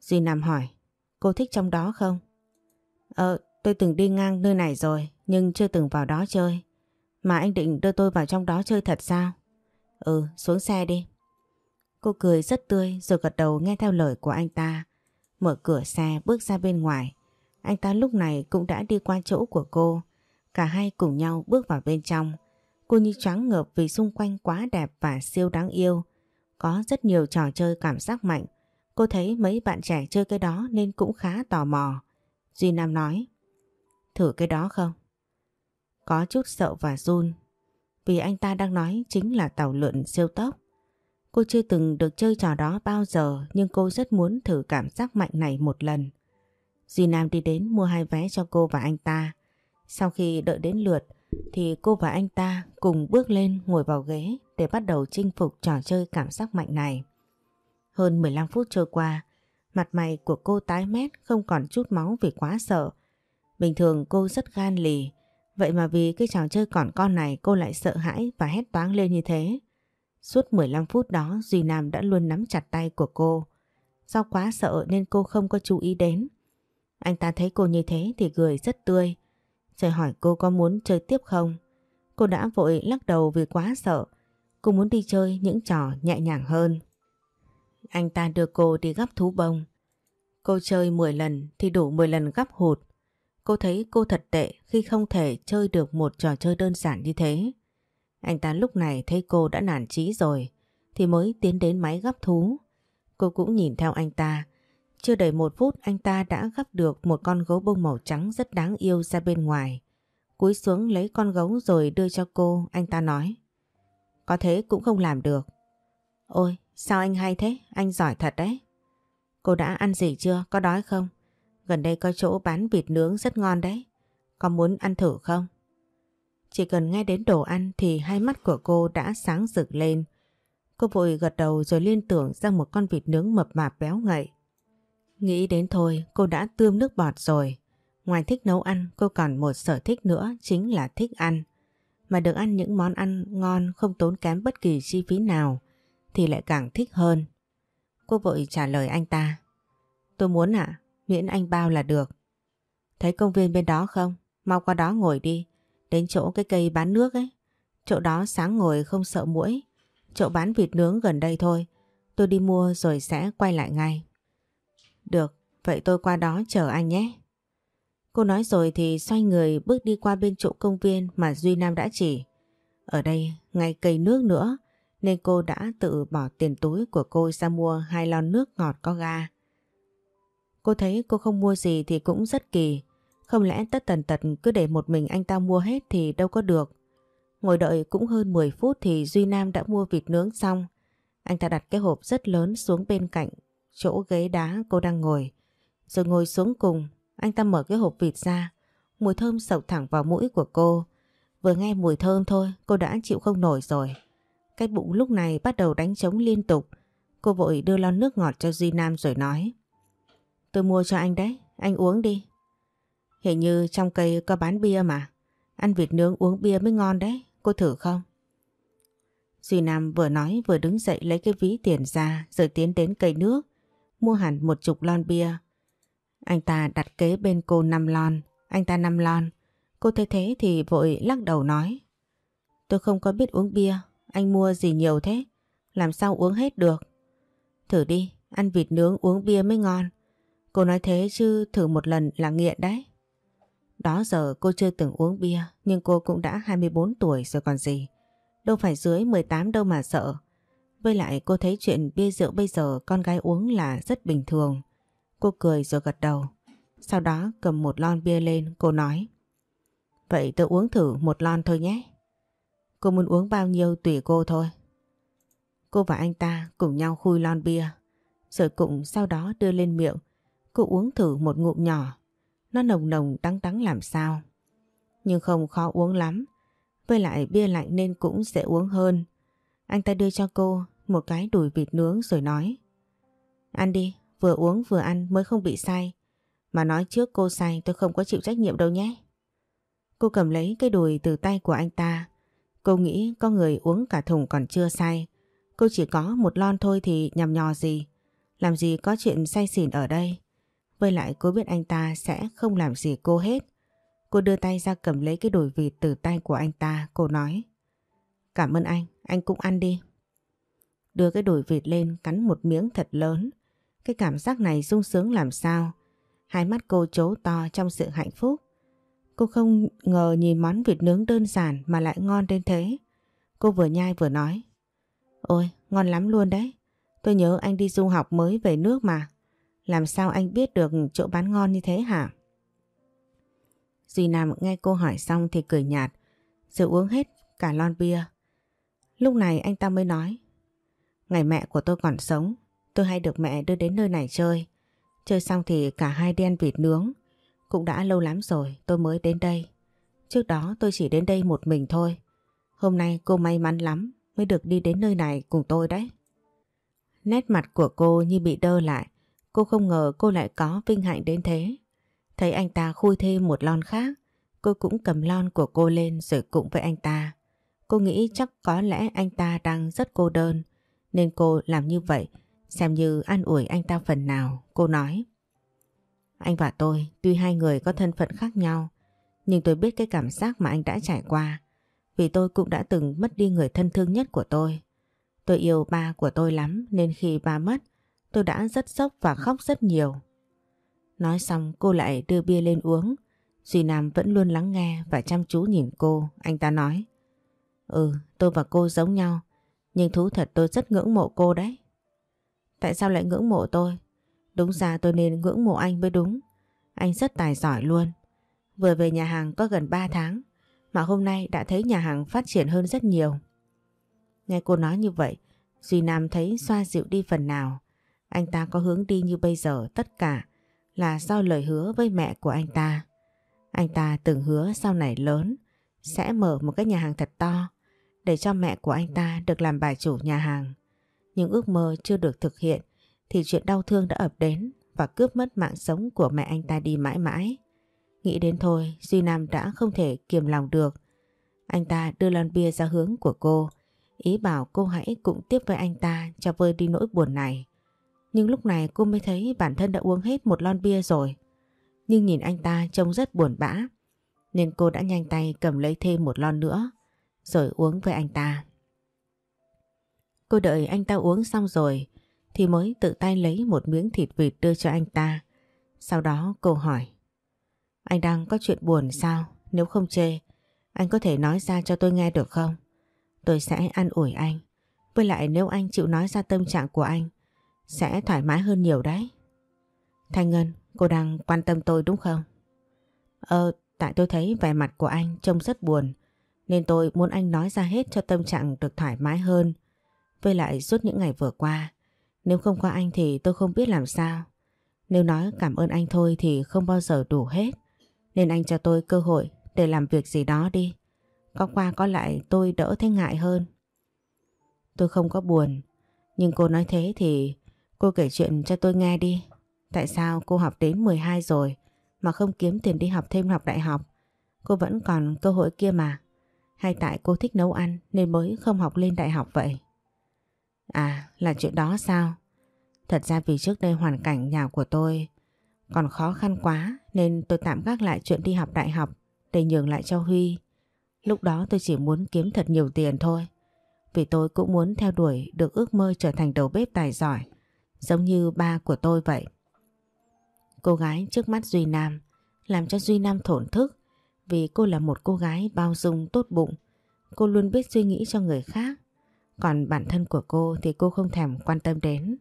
Duy Nam hỏi, cô thích trong đó không? Ờ, tôi từng đi ngang nơi này rồi, nhưng chưa từng vào đó chơi. Mà anh định đưa tôi vào trong đó chơi thật sao? Ừ, xuống xe đi. Cô cười rất tươi rồi gật đầu nghe theo lời của anh ta. Mở cửa xe, bước ra bên ngoài. Anh ta lúc này cũng đã đi qua chỗ của cô. Cả hai cùng nhau bước vào bên trong. Cô như choáng ngợp vì xung quanh quá đẹp và siêu đáng yêu. Có rất nhiều trò chơi cảm giác mạnh. Cô thấy mấy bạn trẻ chơi cái đó nên cũng khá tò mò. Duy Nam nói. Thử cái đó không? Có chút sợ và run. Vì anh ta đang nói chính là tàu lượn siêu tốc. Cô chưa từng được chơi trò đó bao giờ nhưng cô rất muốn thử cảm giác mạnh này một lần. Duy Nam đi đến mua hai vé cho cô và anh ta. Sau khi đợi đến lượt thì cô và anh ta cùng bước lên ngồi vào ghế để bắt đầu chinh phục trò chơi cảm giác mạnh này. Hơn 15 phút trôi qua, mặt mày của cô tái mét không còn chút máu vì quá sợ. Bình thường cô rất gan lì, vậy mà vì cái trò chơi còn con này cô lại sợ hãi và hét toáng lên như thế. Suốt 15 phút đó, Duy Nam đã luôn nắm chặt tay của cô. Do quá sợ nên cô không có chú ý đến. Anh ta thấy cô như thế thì cười rất tươi. Rồi hỏi cô có muốn chơi tiếp không? Cô đã vội lắc đầu vì quá sợ. Cô muốn đi chơi những trò nhẹ nhàng hơn. Anh ta đưa cô đi gắp thú bông. Cô chơi 10 lần thì đủ 10 lần gắp hụt. Cô thấy cô thật tệ khi không thể chơi được một trò chơi đơn giản như thế. Anh ta lúc này thấy cô đã nản trí rồi thì mới tiến đến máy gắp thú. Cô cũng nhìn theo anh ta. Chưa đầy một phút anh ta đã gắp được một con gấu bông màu trắng rất đáng yêu ra bên ngoài. Cúi xuống lấy con gấu rồi đưa cho cô, anh ta nói. Có thế cũng không làm được. Ôi, sao anh hay thế? Anh giỏi thật đấy. Cô đã ăn gì chưa? Có đói không? Gần đây có chỗ bán vịt nướng rất ngon đấy. Có muốn ăn thử không? Chỉ cần nghe đến đồ ăn thì hai mắt của cô đã sáng rực lên. Cô vội gật đầu rồi liên tưởng ra một con vịt nướng mập mạp béo ngậy. Nghĩ đến thôi cô đã tươm nước bọt rồi. Ngoài thích nấu ăn cô còn một sở thích nữa chính là thích ăn. Mà được ăn những món ăn ngon không tốn kém bất kỳ chi phí nào thì lại càng thích hơn. Cô vội trả lời anh ta. Tôi muốn ạ, miễn anh bao là được. Thấy công viên bên đó không? Mau qua đó ngồi đi. Đến chỗ cái cây bán nước ấy. Chỗ đó sáng ngồi không sợ muỗi. Chỗ bán vịt nướng gần đây thôi. Tôi đi mua rồi sẽ quay lại ngay. Được, vậy tôi qua đó chờ anh nhé. Cô nói rồi thì xoay người bước đi qua bên chỗ công viên mà Duy Nam đã chỉ. Ở đây ngay cây nước nữa nên cô đã tự bỏ tiền túi của cô ra mua hai lon nước ngọt có ga. Cô thấy cô không mua gì thì cũng rất kỳ. Không lẽ tất tần tật cứ để một mình anh ta mua hết thì đâu có được. Ngồi đợi cũng hơn 10 phút thì Duy Nam đã mua vịt nướng xong. Anh ta đặt cái hộp rất lớn xuống bên cạnh chỗ ghế đá cô đang ngồi. Rồi ngồi xuống cùng, anh ta mở cái hộp vịt ra. Mùi thơm sộc thẳng vào mũi của cô. Vừa nghe mùi thơm thôi, cô đã chịu không nổi rồi. Cái bụng lúc này bắt đầu đánh trống liên tục. Cô vội đưa lon nước ngọt cho Duy Nam rồi nói. Tôi mua cho anh đấy, anh uống đi. Hình như trong cây có bán bia mà. Ăn vịt nướng uống bia mới ngon đấy, cô thử không? Duy Nam vừa nói vừa đứng dậy lấy cái ví tiền ra rồi tiến đến cây nước, mua hẳn một chục lon bia. Anh ta đặt kế bên cô 5 lon, anh ta 5 lon. Cô thấy thế thì vội lắc đầu nói. Tôi không có biết uống bia, anh mua gì nhiều thế? Làm sao uống hết được? Thử đi, ăn vịt nướng uống bia mới ngon. Cô nói thế chứ thử một lần là nghiện đấy. Đó giờ cô chưa từng uống bia, nhưng cô cũng đã 24 tuổi rồi còn gì. Đâu phải dưới 18 đâu mà sợ. Với lại cô thấy chuyện bia rượu bây giờ con gái uống là rất bình thường. Cô cười rồi gật đầu. Sau đó cầm một lon bia lên, cô nói. Vậy tôi uống thử một lon thôi nhé. Cô muốn uống bao nhiêu tùy cô thôi. Cô và anh ta cùng nhau khui lon bia. Rồi cũng sau đó đưa lên miệng. Cô uống thử một ngụm nhỏ. Nó nồng nồng đắng đắng làm sao. Nhưng không khó uống lắm. Với lại bia lạnh nên cũng dễ uống hơn. Anh ta đưa cho cô một cái đùi vịt nướng rồi nói. Ăn đi, vừa uống vừa ăn mới không bị say. Mà nói trước cô say tôi không có chịu trách nhiệm đâu nhé. Cô cầm lấy cái đùi từ tay của anh ta. Cô nghĩ có người uống cả thùng còn chưa say. Cô chỉ có một lon thôi thì nhầm nhò gì. Làm gì có chuyện say xỉn ở đây. Với lại cô biết anh ta sẽ không làm gì cô hết. Cô đưa tay ra cầm lấy cái đùi vịt từ tay của anh ta. Cô nói. Cảm ơn anh, anh cũng ăn đi. Đưa cái đùi vịt lên cắn một miếng thật lớn. Cái cảm giác này sung sướng làm sao. Hai mắt cô chố to trong sự hạnh phúc. Cô không ngờ nhìn món vịt nướng đơn giản mà lại ngon đến thế. Cô vừa nhai vừa nói. Ôi, ngon lắm luôn đấy. Tôi nhớ anh đi du học mới về nước mà. Làm sao anh biết được chỗ bán ngon như thế hả? Duy Nam nghe cô hỏi xong thì cười nhạt, rồi uống hết cả lon bia. Lúc này anh ta mới nói, ngày mẹ của tôi còn sống, tôi hay được mẹ đưa đến nơi này chơi. Chơi xong thì cả hai đen vịt nướng. Cũng đã lâu lắm rồi tôi mới đến đây. Trước đó tôi chỉ đến đây một mình thôi. Hôm nay cô may mắn lắm mới được đi đến nơi này cùng tôi đấy. Nét mặt của cô như bị đơ lại. Cô không ngờ cô lại có vinh hạnh đến thế. Thấy anh ta khui thêm một lon khác, cô cũng cầm lon của cô lên rồi cùng với anh ta. Cô nghĩ chắc có lẽ anh ta đang rất cô đơn, nên cô làm như vậy, xem như an ủi anh ta phần nào, cô nói. Anh và tôi, tuy hai người có thân phận khác nhau, nhưng tôi biết cái cảm giác mà anh đã trải qua, vì tôi cũng đã từng mất đi người thân thương nhất của tôi. Tôi yêu ba của tôi lắm nên khi ba mất, tôi đã rất sốc và khóc rất nhiều. Nói xong cô lại đưa bia lên uống. Duy Nam vẫn luôn lắng nghe và chăm chú nhìn cô. Anh ta nói. Ừ, tôi và cô giống nhau. Nhưng thú thật tôi rất ngưỡng mộ cô đấy. Tại sao lại ngưỡng mộ tôi? Đúng ra tôi nên ngưỡng mộ anh mới đúng. Anh rất tài giỏi luôn. Vừa về nhà hàng có gần 3 tháng. Mà hôm nay đã thấy nhà hàng phát triển hơn rất nhiều. Nghe cô nói như vậy, Duy Nam thấy xoa dịu đi phần nào. Anh ta có hướng đi như bây giờ tất cả là do lời hứa với mẹ của anh ta. Anh ta từng hứa sau này lớn sẽ mở một cái nhà hàng thật to để cho mẹ của anh ta được làm bà chủ nhà hàng. Nhưng ước mơ chưa được thực hiện thì chuyện đau thương đã ập đến và cướp mất mạng sống của mẹ anh ta đi mãi mãi. Nghĩ đến thôi, Duy Nam đã không thể kiềm lòng được. Anh ta đưa lon bia ra hướng của cô, ý bảo cô hãy cũng tiếp với anh ta cho vơi đi nỗi buồn này. Nhưng lúc này cô mới thấy bản thân đã uống hết một lon bia rồi. Nhưng nhìn anh ta trông rất buồn bã, nên cô đã nhanh tay cầm lấy thêm một lon nữa, rồi uống với anh ta. Cô đợi anh ta uống xong rồi, thì mới tự tay lấy một miếng thịt vịt đưa cho anh ta. Sau đó cô hỏi, anh đang có chuyện buồn sao? Nếu không chê, anh có thể nói ra cho tôi nghe được không? Tôi sẽ an ủi anh. Với lại nếu anh chịu nói ra tâm trạng của anh, sẽ thoải mái hơn nhiều đấy. Thanh Ngân, cô đang quan tâm tôi đúng không? Ờ, tại tôi thấy vẻ mặt của anh trông rất buồn, nên tôi muốn anh nói ra hết cho tâm trạng được thoải mái hơn. Với lại suốt những ngày vừa qua, nếu không có anh thì tôi không biết làm sao. Nếu nói cảm ơn anh thôi thì không bao giờ đủ hết. Nên anh cho tôi cơ hội để làm việc gì đó đi. Có qua có lại tôi đỡ thấy ngại hơn. Tôi không có buồn. Nhưng cô nói thế thì cô kể chuyện cho tôi nghe đi. Tại sao cô học đến 12 rồi mà không kiếm tiền đi học thêm học đại học? Cô vẫn còn cơ hội kia mà. Hay tại cô thích nấu ăn nên mới không học lên đại học vậy? À là chuyện đó sao? Thật ra vì trước đây hoàn cảnh nhà của tôi còn khó khăn quá nên tôi tạm gác lại chuyện đi học đại học để nhường lại cho Huy. Lúc đó tôi chỉ muốn kiếm thật nhiều tiền thôi. Vì tôi cũng muốn theo đuổi được ước mơ trở thành đầu bếp tài giỏi, giống như ba của tôi vậy. Cô gái trước mắt Duy Nam làm cho Duy Nam thổn thức vì cô là một cô gái bao dung tốt bụng. Cô luôn biết suy nghĩ cho người khác. Còn bản thân của cô thì cô không thèm quan tâm đến.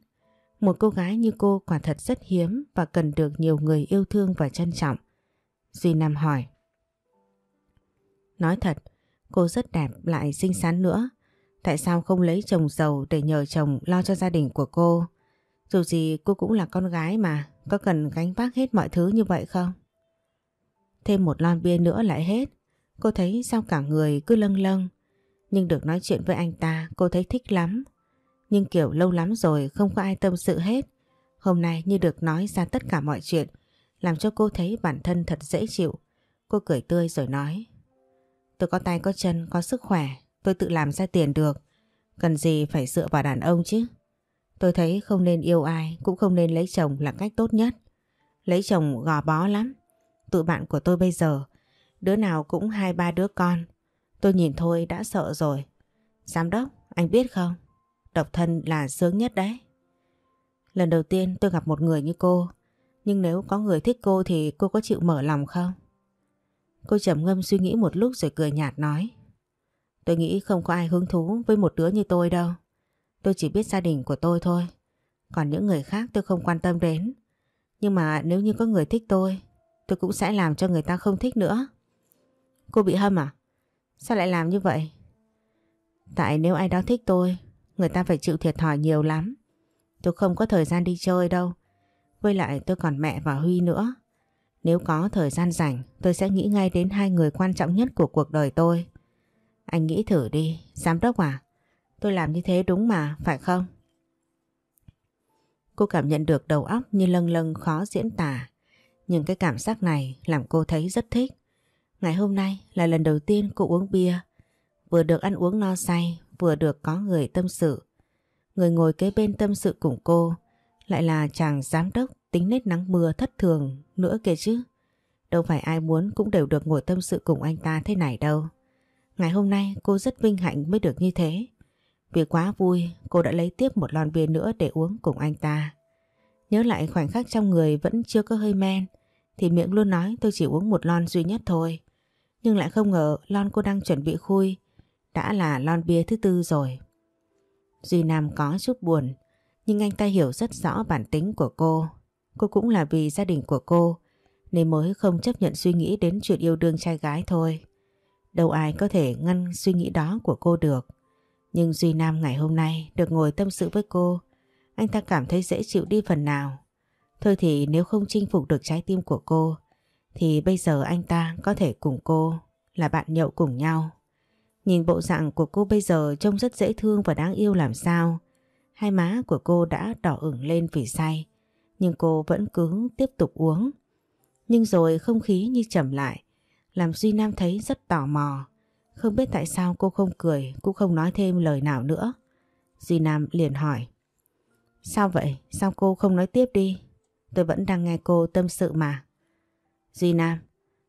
Một cô gái như cô quả thật rất hiếm và cần được nhiều người yêu thương và trân trọng. Duy Nam hỏi. Nói thật, cô rất đẹp lại xinh xắn nữa. Tại sao không lấy chồng giàu để nhờ chồng lo cho gia đình của cô? Dù gì cô cũng là con gái mà, có cần gánh vác hết mọi thứ như vậy không? Thêm một lon bia nữa lại hết. Cô thấy sao cả người cứ lâng lâng. Nhưng được nói chuyện với anh ta cô thấy thích lắm. Nhưng kiểu lâu lắm rồi không có ai tâm sự hết. Hôm nay như được nói ra tất cả mọi chuyện, làm cho cô thấy bản thân thật dễ chịu. Cô cười tươi rồi nói. Tôi có tay có chân, có sức khỏe, tôi tự làm ra tiền được. Cần gì phải dựa vào đàn ông chứ? Tôi thấy không nên yêu ai, cũng không nên lấy chồng là cách tốt nhất. Lấy chồng gò bó lắm. Tụi bạn của tôi bây giờ, đứa nào cũng hai ba đứa con. Tôi nhìn thôi đã sợ rồi. Giám đốc, anh biết không? Độc thân là sướng nhất đấy. Lần đầu tiên tôi gặp một người như cô, nhưng nếu có người thích cô thì cô có chịu mở lòng không? Cô trầm ngâm suy nghĩ một lúc rồi cười nhạt nói. Tôi nghĩ không có ai hứng thú với một đứa như tôi đâu. Tôi chỉ biết gia đình của tôi thôi. Còn những người khác tôi không quan tâm đến. Nhưng mà nếu như có người thích tôi, tôi cũng sẽ làm cho người ta không thích nữa. Cô bị hâm à? Sao lại làm như vậy? Tại nếu ai đó thích tôi, người ta phải chịu thiệt thòi nhiều lắm. Tôi không có thời gian đi chơi đâu. Với lại tôi còn mẹ và Huy nữa. Nếu có thời gian rảnh, tôi sẽ nghĩ ngay đến hai người quan trọng nhất của cuộc đời tôi. Anh nghĩ thử đi, giám đốc à? Tôi làm như thế đúng mà, phải không? Cô cảm nhận được đầu óc như lâng lâng khó diễn tả. Nhưng cái cảm giác này làm cô thấy rất thích. Ngày hôm nay là lần đầu tiên cô uống bia. Vừa được ăn uống no say, vừa được có người tâm sự. Người ngồi kế bên tâm sự cùng cô lại là chàng giám đốc tính nết nắng mưa thất thường nữa kìa chứ. Đâu phải ai muốn cũng đều được ngồi tâm sự cùng anh ta thế này đâu. Ngày hôm nay cô rất vinh hạnh mới được như thế. Vì quá vui, cô đã lấy tiếp một lon bia nữa để uống cùng anh ta. Nhớ lại khoảnh khắc trong người vẫn chưa có hơi men, thì miệng luôn nói tôi chỉ uống một lon duy nhất thôi. Nhưng lại không ngờ lon cô đang chuẩn bị khui, đã là lon bia thứ tư rồi. Duy Nam có chút buồn, nhưng anh ta hiểu rất rõ bản tính của cô. Cô cũng là vì gia đình của cô, nên mới không chấp nhận suy nghĩ đến chuyện yêu đương trai gái thôi. Đâu ai có thể ngăn suy nghĩ đó của cô được. Nhưng Duy Nam ngày hôm nay được ngồi tâm sự với cô, anh ta cảm thấy dễ chịu đi phần nào. Thôi thì nếu không chinh phục được trái tim của cô, thì bây giờ anh ta có thể cùng cô là bạn nhậu cùng nhau. Nhìn bộ dạng của cô bây giờ trông rất dễ thương và đáng yêu làm sao. Hai má của cô đã đỏ ửng lên vì say. Nhưng cô vẫn cứ tiếp tục uống. Nhưng rồi không khí như chậm lại, làm Duy Nam thấy rất tò mò. Không biết tại sao cô không cười, cũng không nói thêm lời nào nữa. Duy Nam liền hỏi. Sao vậy? Sao cô không nói tiếp đi? Tôi vẫn đang nghe cô tâm sự mà. Duy Nam.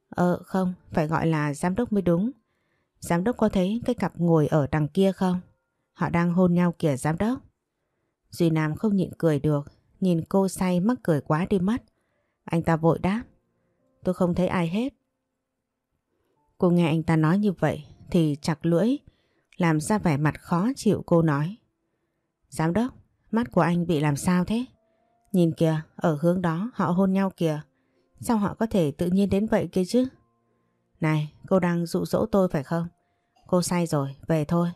Ờ không, phải gọi là giám đốc mới đúng. Giám đốc có thấy cái cặp ngồi ở đằng kia không? Họ đang hôn nhau kìa giám đốc. Duy Nam không nhịn cười được, nhìn cô say mắc cười quá đi mất. Anh ta vội đáp. Tôi không thấy ai hết. Cô nghe anh ta nói như vậy thì chặt lưỡi, làm ra vẻ mặt khó chịu cô nói. Giám đốc, mắt của anh bị làm sao thế? Nhìn kìa, ở hướng đó họ hôn nhau kìa. Sao họ có thể tự nhiên đến vậy kia chứ? Này, cô đang dụ dỗ tôi phải không? Cô say rồi, về thôi.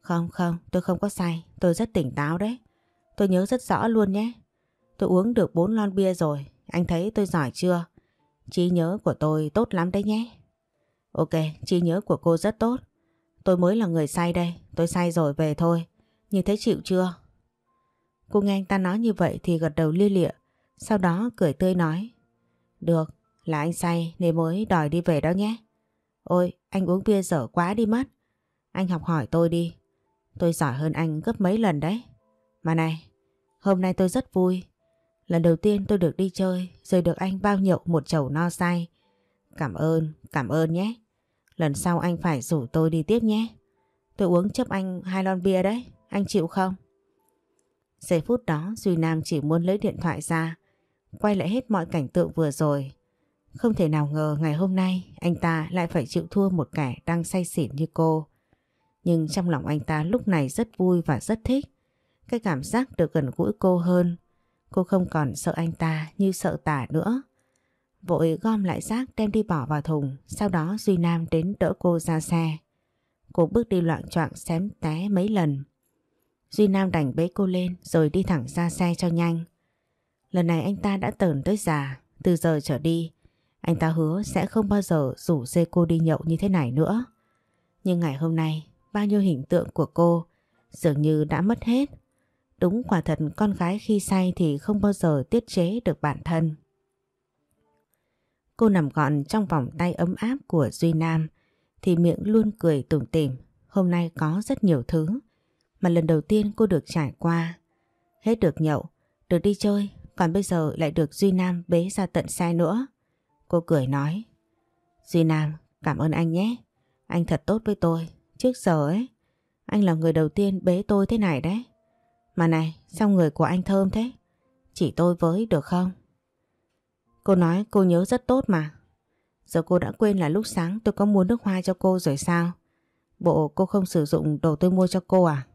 Không, không, tôi không có say, tôi rất tỉnh táo đấy. Tôi nhớ rất rõ luôn nhé. Tôi uống được 4 lon bia rồi, anh thấy tôi giỏi chưa? Trí nhớ của tôi tốt lắm đấy nhé. Ok, trí nhớ của cô rất tốt. Tôi mới là người say đây, tôi say rồi về thôi. Như thế chịu chưa? Cô nghe anh ta nói như vậy thì gật đầu lia lịa. Sau đó cười tươi nói. Được, là anh say nên mới đòi đi về đó nhé. Ôi, anh uống bia dở quá đi mất. Anh học hỏi tôi đi. Tôi giỏi hơn anh gấp mấy lần đấy. Mà này, hôm nay tôi rất vui. Lần đầu tiên tôi được đi chơi rồi được anh bao nhậu một chầu no say. Cảm ơn, cảm ơn nhé. Lần sau anh phải rủ tôi đi tiếp nhé. Tôi uống chấp anh hai lon bia đấy. Anh chịu không? Giây phút đó, Duy Nam chỉ muốn lấy điện thoại ra, quay lại hết mọi cảnh tượng vừa rồi. Không thể nào ngờ ngày hôm nay, anh ta lại phải chịu thua một kẻ đang say xỉn như cô. Nhưng trong lòng anh ta lúc này rất vui và rất thích. Cái cảm giác được gần gũi cô hơn. Cô không còn sợ anh ta như sợ tả nữa. Vội gom lại rác đem đi bỏ vào thùng. Sau đó Duy Nam đến đỡ cô ra xe. Cô bước đi loạn choạng xém té mấy lần. Duy Nam đành bế cô lên rồi đi thẳng ra xe cho nhanh. Lần này anh ta đã tờn tới già, từ giờ trở đi, anh ta hứa sẽ không bao giờ rủ dê cô đi nhậu như thế này nữa. Nhưng ngày hôm nay, bao nhiêu hình tượng của cô dường như đã mất hết. Đúng quả thật con gái khi say thì không bao giờ tiết chế được bản thân. Cô nằm gọn trong vòng tay ấm áp của Duy Nam thì miệng luôn cười tủm tỉm. Hôm nay có rất nhiều thứ mà lần đầu tiên cô được trải qua. Hết được nhậu, được đi chơi, còn bây giờ lại được Duy Nam bế ra tận xe nữa. Cô cười nói. Duy Nam, cảm ơn anh nhé. Anh thật tốt với tôi. Trước giờ ấy, anh là người đầu tiên bế tôi thế này đấy. Mà này, sao người của anh thơm thế? Chỉ tôi với được không? Cô nói cô nhớ rất tốt mà. Giờ cô đã quên là lúc sáng tôi có mua nước hoa cho cô rồi sao? Bộ cô không sử dụng đồ tôi mua cho cô à?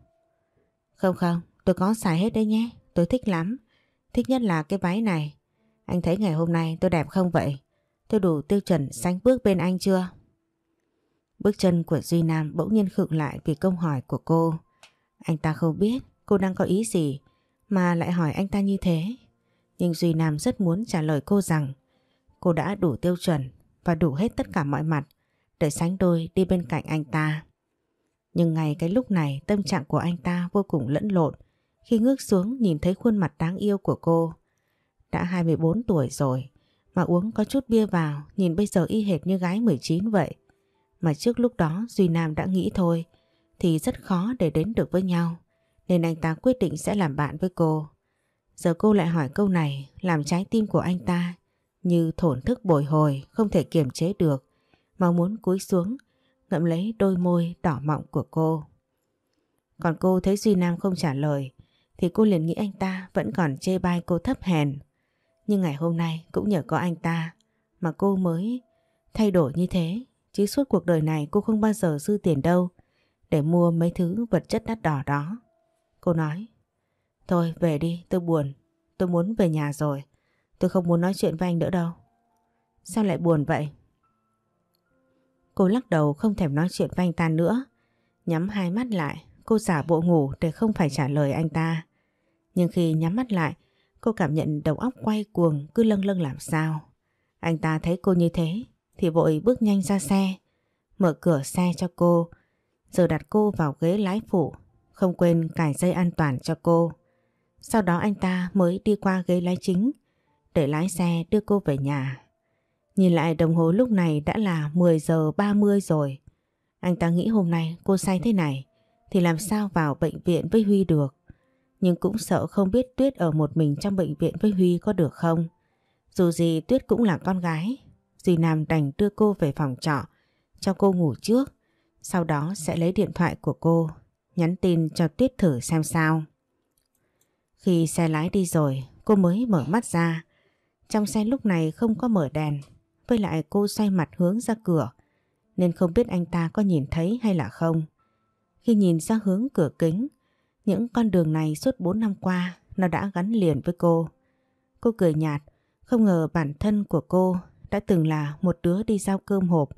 Không không, tôi có xài hết đấy nhé. Tôi thích lắm. Thích nhất là cái váy này. Anh thấy ngày hôm nay tôi đẹp không vậy? Tôi đủ tiêu chuẩn sánh bước bên anh chưa? Bước chân của Duy Nam bỗng nhiên khựng lại vì câu hỏi của cô. Anh ta không biết cô đang có ý gì mà lại hỏi anh ta như thế. Nhưng Duy Nam rất muốn trả lời cô rằng, cô đã đủ tiêu chuẩn và đủ hết tất cả mọi mặt để sánh đôi đi bên cạnh anh ta. Nhưng ngay cái lúc này, tâm trạng của anh ta vô cùng lẫn lộn khi ngước xuống nhìn thấy khuôn mặt đáng yêu của cô. Đã 24 tuổi rồi mà uống có chút bia vào, nhìn bây giờ y hệt như gái 19 vậy. Mà trước lúc đó Duy Nam đã nghĩ thôi, thì rất khó để đến được với nhau, nên anh ta quyết định sẽ làm bạn với cô. Giờ cô lại hỏi câu này làm trái tim của anh ta như thổn thức bồi hồi không thể kiềm chế được mà muốn cúi xuống ngậm lấy đôi môi đỏ mọng của cô. Còn cô thấy Duy Nam không trả lời thì cô liền nghĩ anh ta vẫn còn chê bai cô thấp hèn. Nhưng ngày hôm nay cũng nhờ có anh ta mà cô mới thay đổi như thế. Chứ suốt cuộc đời này cô không bao giờ dư tiền đâu để mua mấy thứ vật chất đắt đỏ đó. Cô nói, thôi về đi, tôi buồn, tôi muốn về nhà rồi. Tôi không muốn nói chuyện với anh nữa đâu. Sao lại buồn vậy? Cô lắc đầu không thèm nói chuyện với anh ta nữa. Nhắm hai mắt lại, cô giả bộ ngủ để không phải trả lời anh ta. Nhưng khi nhắm mắt lại, cô cảm nhận đầu óc quay cuồng cứ lâng lâng làm sao. Anh ta thấy cô như thế thì vội bước nhanh ra xe, mở cửa xe cho cô, rồi đặt cô vào ghế lái phụ, không quên cài dây an toàn cho cô. Sau đó anh ta mới đi qua ghế lái chính, để lái xe đưa cô về nhà. Nhìn lại đồng hồ lúc này đã là 10 giờ 30 rồi. Anh ta nghĩ hôm nay cô say thế này thì làm sao vào bệnh viện với Huy được. Nhưng cũng sợ không biết Tuyết ở một mình trong bệnh viện với Huy có được không. Dù gì Tuyết cũng là con gái. Duy Nam đành đưa cô về phòng trọ, cho cô ngủ trước. Sau đó sẽ lấy điện thoại của cô, nhắn tin cho Tuyết thử xem sao. Khi xe lái đi rồi cô mới mở mắt ra. Trong xe lúc này không có mở đèn. Với lại cô xoay mặt hướng ra cửa nên không biết anh ta có nhìn thấy hay là không. Khi nhìn ra hướng cửa kính, những con đường này suốt 4 năm qua nó đã gắn liền với cô. Cô cười nhạt, không ngờ bản thân của cô đã từng là một đứa đi giao cơm hộp,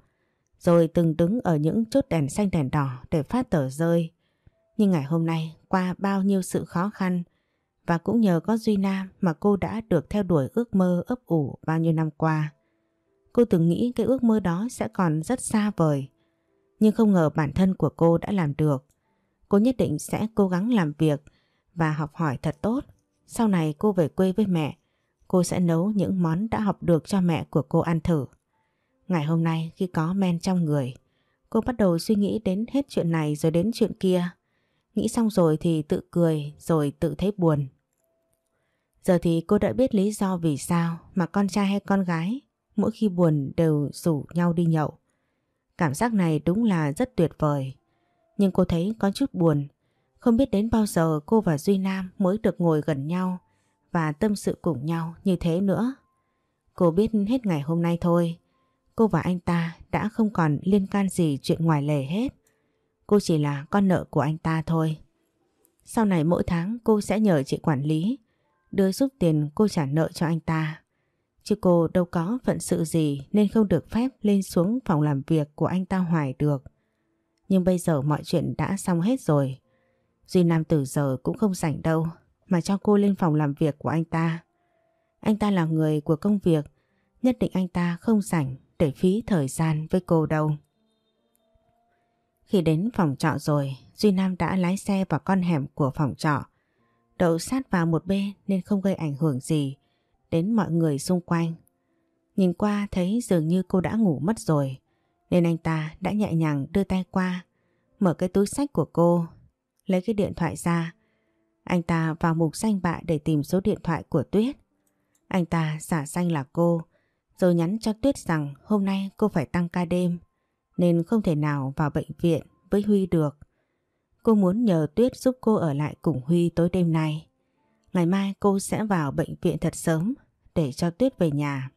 rồi từng đứng ở những chốt đèn xanh đèn đỏ để phát tờ rơi. Nhưng ngày hôm nay, qua bao nhiêu sự khó khăn, và cũng nhờ có Duy Nam mà cô đã được theo đuổi ước mơ ấp ủ bao nhiêu năm qua. Cô từng nghĩ cái ước mơ đó sẽ còn rất xa vời. Nhưng không ngờ bản thân của cô đã làm được. Cô nhất định sẽ cố gắng làm việc và học hỏi thật tốt. Sau này cô về quê với mẹ, cô sẽ nấu những món đã học được cho mẹ của cô ăn thử. Ngày hôm nay khi có men trong người, cô bắt đầu suy nghĩ đến hết chuyện này rồi đến chuyện kia. Nghĩ xong rồi thì tự cười, rồi tự thấy buồn. Giờ thì cô đã biết lý do vì sao mà con trai hay con gái mỗi khi buồn đều rủ nhau đi nhậu. Cảm giác này đúng là rất tuyệt vời. Nhưng cô thấy có chút buồn. Không biết đến bao giờ cô và Duy Nam mới được ngồi gần nhau và tâm sự cùng nhau như thế nữa. Cô biết hết ngày hôm nay thôi. Cô và anh ta đã không còn liên can gì chuyện ngoài lề hết. Cô chỉ là con nợ của anh ta thôi. Sau này mỗi tháng cô sẽ nhờ chị quản lý đưa giúp tiền cô trả nợ cho anh ta. Chứ cô đâu có phận sự gì nên không được phép lên xuống phòng làm việc của anh ta hoài được. Nhưng bây giờ mọi chuyện đã xong hết rồi. Duy Nam từ giờ cũng không rảnh đâu mà cho cô lên phòng làm việc của anh ta. Anh ta là người của công việc, nhất định anh ta không rảnh để phí thời gian với cô đâu. Khi đến phòng trọ rồi, Duy Nam đã lái xe vào con hẻm của phòng trọ. Đậu sát vào một bên nên không gây ảnh hưởng gì đến mọi người xung quanh. Nhìn qua thấy dường như cô đã ngủ mất rồi, nên anh ta đã nhẹ nhàng đưa tay qua, mở cái túi sách của cô, lấy cái điện thoại ra. Anh ta vào mục danh bạ để tìm số điện thoại của Tuyết. Anh ta giả danh là cô, rồi nhắn cho Tuyết rằng hôm nay cô phải tăng ca đêm, nên không thể nào vào bệnh viện với Huy được. Cô muốn nhờ Tuyết giúp cô ở lại cùng Huy tối đêm nay. Ngày mai cô sẽ vào bệnh viện thật sớm để cho Tuyết về nhà.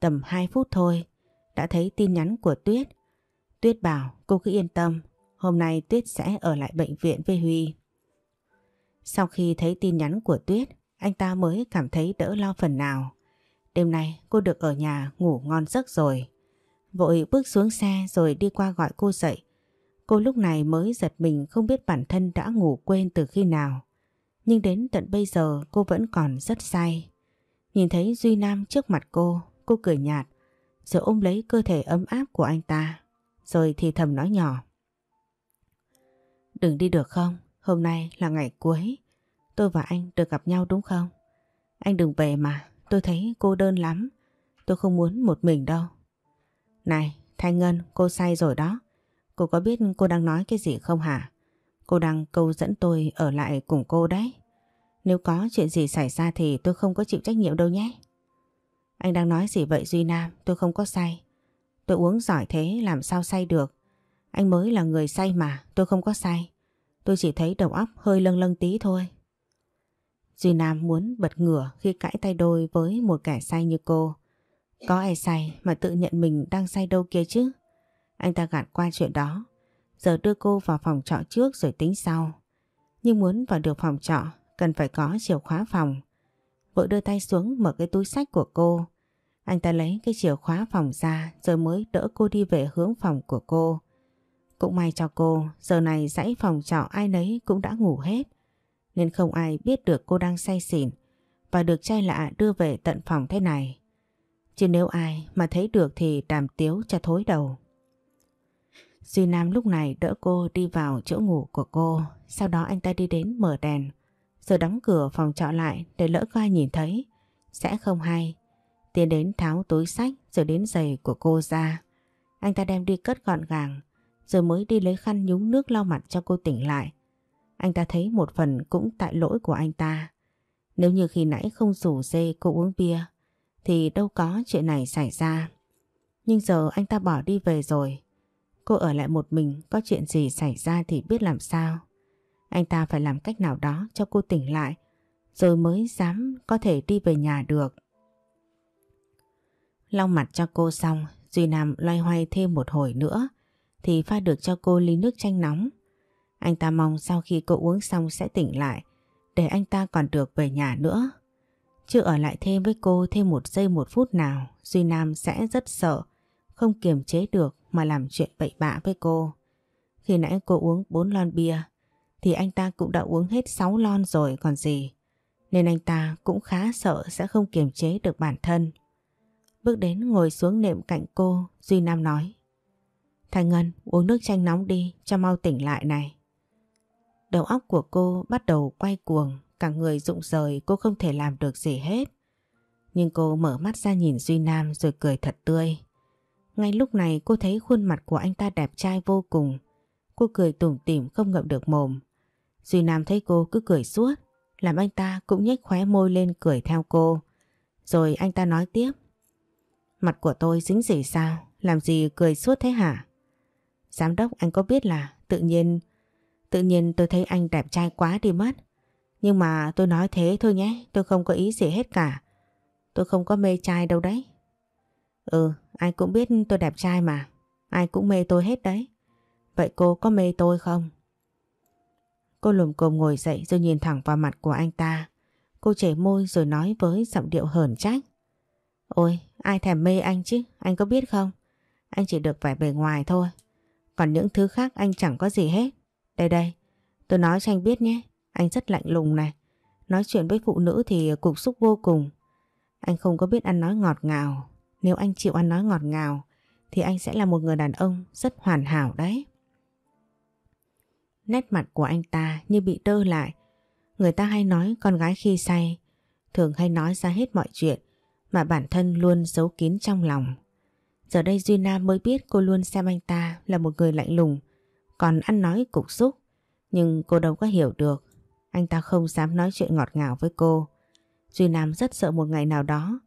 Tầm 2 phút thôi, đã thấy tin nhắn của Tuyết. Tuyết bảo cô cứ yên tâm, hôm nay Tuyết sẽ ở lại bệnh viện với Huy. Sau khi thấy tin nhắn của Tuyết, anh ta mới cảm thấy đỡ lo phần nào. Đêm nay cô được ở nhà ngủ ngon giấc rồi. Vội bước xuống xe rồi đi qua gọi cô dậy. Cô lúc này mới giật mình không biết bản thân đã ngủ quên từ khi nào. Nhưng đến tận bây giờ cô vẫn còn rất say. Nhìn thấy Duy Nam trước mặt cô, cô cười nhạt, rồi ôm lấy cơ thể ấm áp của anh ta, rồi thì thầm nói nhỏ. Đừng đi được không? Hôm nay là ngày cuối. Tôi và anh được gặp nhau đúng không? Anh đừng về mà, tôi thấy cô đơn lắm. Tôi không muốn một mình đâu. Này, Thanh Ngân, cô say rồi đó. Cô có biết cô đang nói cái gì không hả? Cô đang câu dẫn tôi ở lại cùng cô đấy. Nếu có chuyện gì xảy ra thì tôi không có chịu trách nhiệm đâu nhé. Anh đang nói gì vậy Duy Nam, tôi không có say. Tôi uống giỏi thế làm sao say được. Anh mới là người say mà, tôi không có say. Tôi chỉ thấy đầu óc hơi lâng lâng tí thôi. Duy Nam muốn bật ngửa khi cãi tay đôi với một kẻ say như cô. Có ai say mà tự nhận mình đang say đâu kia chứ? Anh ta gạt qua chuyện đó. Giờ đưa cô vào phòng trọ trước rồi tính sau. Nhưng muốn vào được phòng trọ cần phải có chìa khóa phòng. Vội đưa tay xuống mở cái túi sách của cô. Anh ta lấy cái chìa khóa phòng ra rồi mới đỡ cô đi về hướng phòng của cô. Cũng may cho cô, giờ này dãy phòng trọ ai nấy cũng đã ngủ hết. Nên không ai biết được cô đang say xỉn và được trai lạ đưa về tận phòng thế này. Chứ nếu ai mà thấy được thì đàm tiếu cho thối đầu. Duy Nam lúc này đỡ cô đi vào chỗ ngủ của cô, sau đó anh ta đi đến mở đèn, rồi đóng cửa phòng trọ lại để lỡ có ai nhìn thấy. Sẽ không hay. Tiến đến tháo túi sách rồi đến giày của cô ra. Anh ta đem đi cất gọn gàng rồi mới đi lấy khăn nhúng nước lau mặt cho cô tỉnh lại. Anh ta thấy một phần cũng tại lỗi của anh ta. Nếu như khi nãy không rủ dê cô uống bia thì đâu có chuyện này xảy ra. Nhưng giờ anh ta bỏ đi về rồi. Cô ở lại một mình có chuyện gì xảy ra thì biết làm sao. Anh ta phải làm cách nào đó cho cô tỉnh lại rồi mới dám có thể đi về nhà được. Lau mặt cho cô xong, Duy Nam loay hoay thêm một hồi nữa thì pha được cho cô ly nước chanh nóng. Anh ta mong sau khi cô uống xong sẽ tỉnh lại để anh ta còn được về nhà nữa. Chưa ở lại thêm với cô thêm một giây một phút nào, Duy Nam sẽ rất sợ, không kiềm chế được mà làm chuyện bậy bạ với cô. Khi nãy cô uống 4 lon bia, thì anh ta cũng đã uống hết 6 lon rồi còn gì. Nên anh ta cũng khá sợ sẽ không kiềm chế được bản thân. Bước đến ngồi xuống nệm cạnh cô, Duy Nam nói. Thành Ngân uống nước chanh nóng đi cho mau tỉnh lại này. Đầu óc của cô bắt đầu quay cuồng, cả người rụng rời cô không thể làm được gì hết. Nhưng cô mở mắt ra nhìn Duy Nam rồi cười thật tươi. Ngay lúc này cô thấy khuôn mặt của anh ta đẹp trai vô cùng. Cô cười tủm tỉm không ngậm được mồm. Duy Nam thấy cô cứ cười suốt, làm anh ta cũng nhếch khóe môi lên cười theo cô. Rồi anh ta nói tiếp. Mặt của tôi dính gì sao? Làm gì cười suốt thế hả? Giám đốc anh có biết là tự nhiên tự nhiên tôi thấy anh đẹp trai quá đi mất. Nhưng mà tôi nói thế thôi nhé, tôi không có ý gì hết cả. Tôi không có mê trai đâu đấy. Ừ, ai cũng biết tôi đẹp trai mà. Ai cũng mê tôi hết đấy. Vậy cô có mê tôi không? Cô lùm cồm ngồi dậy rồi nhìn thẳng vào mặt của anh ta. Cô chảy môi rồi nói với giọng điệu hờn trách. Ôi, ai thèm mê anh chứ, anh có biết không? Anh chỉ được vẻ bề ngoài thôi. Còn những thứ khác anh chẳng có gì hết. Đây đây, tôi nói cho anh biết nhé. Anh rất lạnh lùng này. Nói chuyện với phụ nữ thì cục xúc vô cùng. Anh không có biết ăn nói ngọt ngào. Nếu anh chịu ăn nói ngọt ngào thì anh sẽ là một người đàn ông rất hoàn hảo đấy. Nét mặt của anh ta như bị đơ lại. Người ta hay nói con gái khi say thường hay nói ra hết mọi chuyện mà bản thân luôn giấu kín trong lòng. Giờ đây Duy Nam mới biết cô luôn xem anh ta là một người lạnh lùng, còn ăn nói cục xúc. Nhưng cô đâu có hiểu được, anh ta không dám nói chuyện ngọt ngào với cô. Duy Nam rất sợ một ngày nào đó.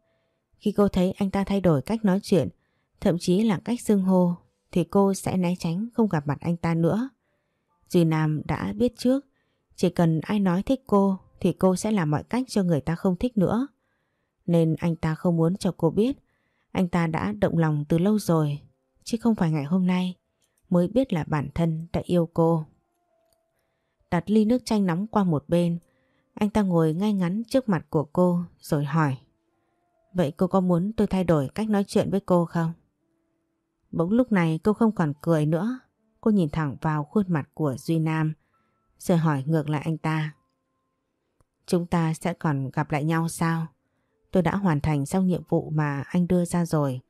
Khi cô thấy anh ta thay đổi cách nói chuyện, thậm chí là cách xưng hô, thì cô sẽ né tránh không gặp mặt anh ta nữa. Duy Nam đã biết trước, chỉ cần ai nói thích cô thì cô sẽ làm mọi cách cho người ta không thích nữa. Nên anh ta không muốn cho cô biết anh ta đã động lòng từ lâu rồi, chứ không phải ngày hôm nay mới biết là bản thân đã yêu cô. Đặt ly nước chanh nóng qua một bên, anh ta ngồi ngay ngắn trước mặt của cô rồi hỏi. Vậy cô có muốn tôi thay đổi cách nói chuyện với cô không? Bỗng lúc này cô không còn cười nữa, cô nhìn thẳng vào khuôn mặt của Duy Nam, rồi hỏi ngược lại anh ta. Chúng ta sẽ còn gặp lại nhau sao? Tôi đã hoàn thành xong nhiệm vụ mà anh đưa ra rồi.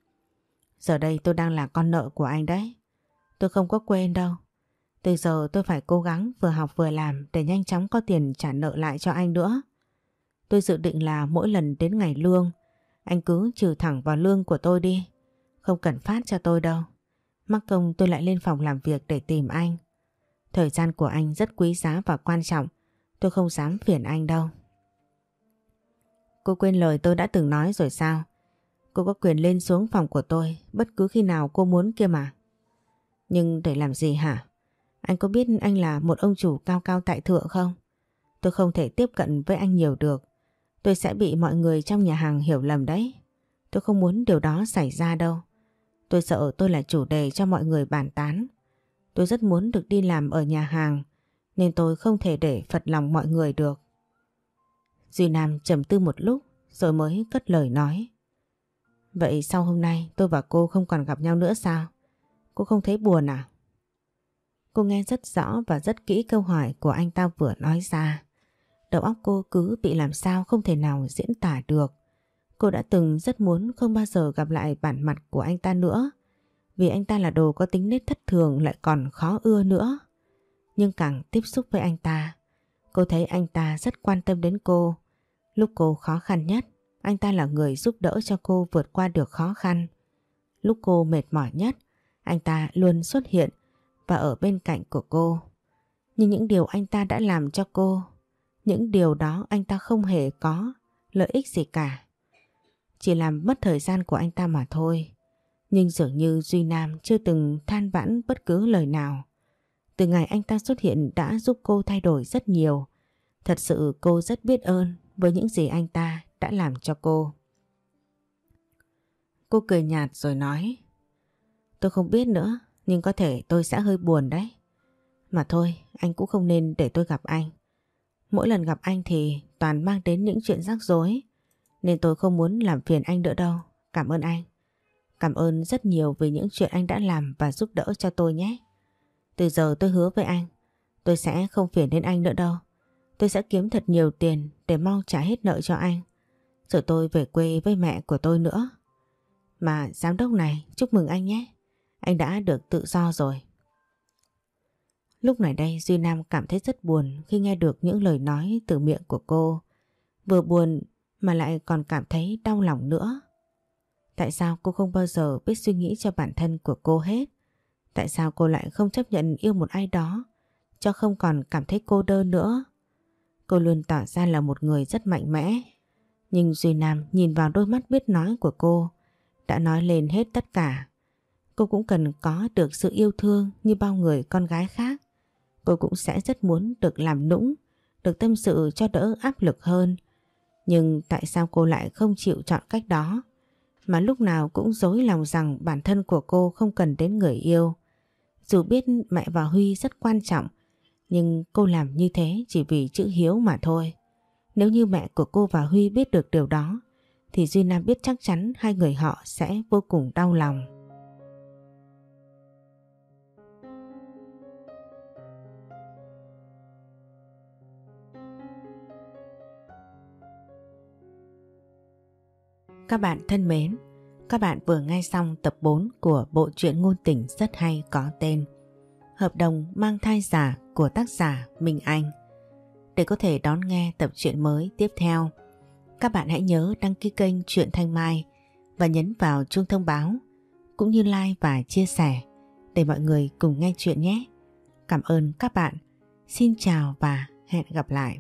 Giờ đây tôi đang là con nợ của anh đấy. Tôi không có quên đâu. Từ giờ tôi phải cố gắng vừa học vừa làm để nhanh chóng có tiền trả nợ lại cho anh nữa. Tôi dự định là mỗi lần đến ngày lương, anh cứ trừ thẳng vào lương của tôi đi. Không cần phát cho tôi đâu. Mắc công tôi lại lên phòng làm việc để tìm anh. Thời gian của anh rất quý giá và quan trọng. Tôi không dám phiền anh đâu. Cô quên lời tôi đã từng nói rồi sao? Cô có quyền lên xuống phòng của tôi bất cứ khi nào cô muốn kia mà. Nhưng để làm gì hả? Anh có biết anh là một ông chủ cao cao tại thượng không? Tôi không thể tiếp cận với anh nhiều được. Tôi sẽ bị mọi người trong nhà hàng hiểu lầm đấy. Tôi không muốn điều đó xảy ra đâu. Tôi sợ tôi là chủ đề cho mọi người bàn tán. Tôi rất muốn được đi làm ở nhà hàng, nên tôi không thể để phật lòng mọi người được. Duy Nam trầm tư một lúc, rồi mới cất lời nói. Vậy sau hôm nay tôi và cô không còn gặp nhau nữa sao? Cô không thấy buồn à? Cô nghe rất rõ và rất kỹ câu hỏi của anh ta vừa nói ra. Đầu óc cô cứ bị làm sao không thể nào diễn tả được. Cô đã từng rất muốn không bao giờ gặp lại bản mặt của anh ta nữa. Vì anh ta là đồ có tính nết thất thường lại còn khó ưa nữa. Nhưng càng tiếp xúc với anh ta, Cô thấy anh ta rất quan tâm đến cô. Lúc cô khó khăn nhất, anh ta là người giúp đỡ cho cô vượt qua được khó khăn. Lúc cô mệt mỏi nhất, anh ta luôn xuất hiện và ở bên cạnh của cô. Nhưng những điều anh ta đã làm cho cô, những điều đó anh ta không hề có lợi ích gì cả. Chỉ làm mất thời gian của anh ta mà thôi. Nhưng dường như Duy Nam chưa từng than vãn bất cứ lời nào. Từ ngày anh ta xuất hiện đã giúp cô thay đổi rất nhiều. Thật sự cô rất biết ơn với những gì anh ta đã làm cho cô. Cô cười nhạt rồi nói Tôi không biết nữa nhưng có thể tôi sẽ hơi buồn đấy. Mà thôi anh cũng không nên để tôi gặp anh. Mỗi lần gặp anh thì toàn mang đến những chuyện rắc rối nên tôi không muốn làm phiền anh nữa đâu. Cảm ơn anh. Cảm ơn rất nhiều vì những chuyện anh đã làm và giúp đỡ cho tôi nhé. Từ giờ tôi hứa với anh, tôi sẽ không phiền đến anh nữa đâu. Tôi sẽ kiếm thật nhiều tiền để mau trả hết nợ cho anh. Rồi tôi về quê với mẹ của tôi nữa. Mà giám đốc này, chúc mừng anh nhé. Anh đã được tự do rồi. Lúc này đây, Duy Nam cảm thấy rất buồn khi nghe được những lời nói từ miệng của cô. Vừa buồn mà lại còn cảm thấy đau lòng nữa. Tại sao cô không bao giờ biết suy nghĩ cho bản thân của cô hết? Tại sao cô lại không chấp nhận yêu một ai đó, cho không còn cảm thấy cô đơn nữa? Cô luôn tỏ ra là một người rất mạnh mẽ. Nhưng Duy Nam nhìn vào đôi mắt biết nói của cô, đã nói lên hết tất cả. Cô cũng cần có được sự yêu thương như bao người con gái khác. Cô cũng sẽ rất muốn được làm nũng, được tâm sự cho đỡ áp lực hơn. Nhưng tại sao cô lại không chịu chọn cách đó? Mà lúc nào cũng dối lòng rằng bản thân của cô không cần đến người yêu. Dù biết mẹ và Huy rất quan trọng, nhưng cô làm như thế chỉ vì chữ hiếu mà thôi. Nếu như mẹ của cô và Huy biết được điều đó, thì Duy Nam biết chắc chắn hai người họ sẽ vô cùng đau lòng. Các bạn thân mến, các bạn vừa nghe xong tập 4 của bộ truyện ngôn tình rất hay có tên Hợp đồng mang thai giả của tác giả Minh Anh. Để có thể đón nghe tập truyện mới tiếp theo, các bạn hãy nhớ đăng ký kênh Truyện Thanh Mai và nhấn vào chuông thông báo cũng như like và chia sẻ để mọi người cùng nghe chuyện nhé. Cảm ơn các bạn. Xin chào và hẹn gặp lại.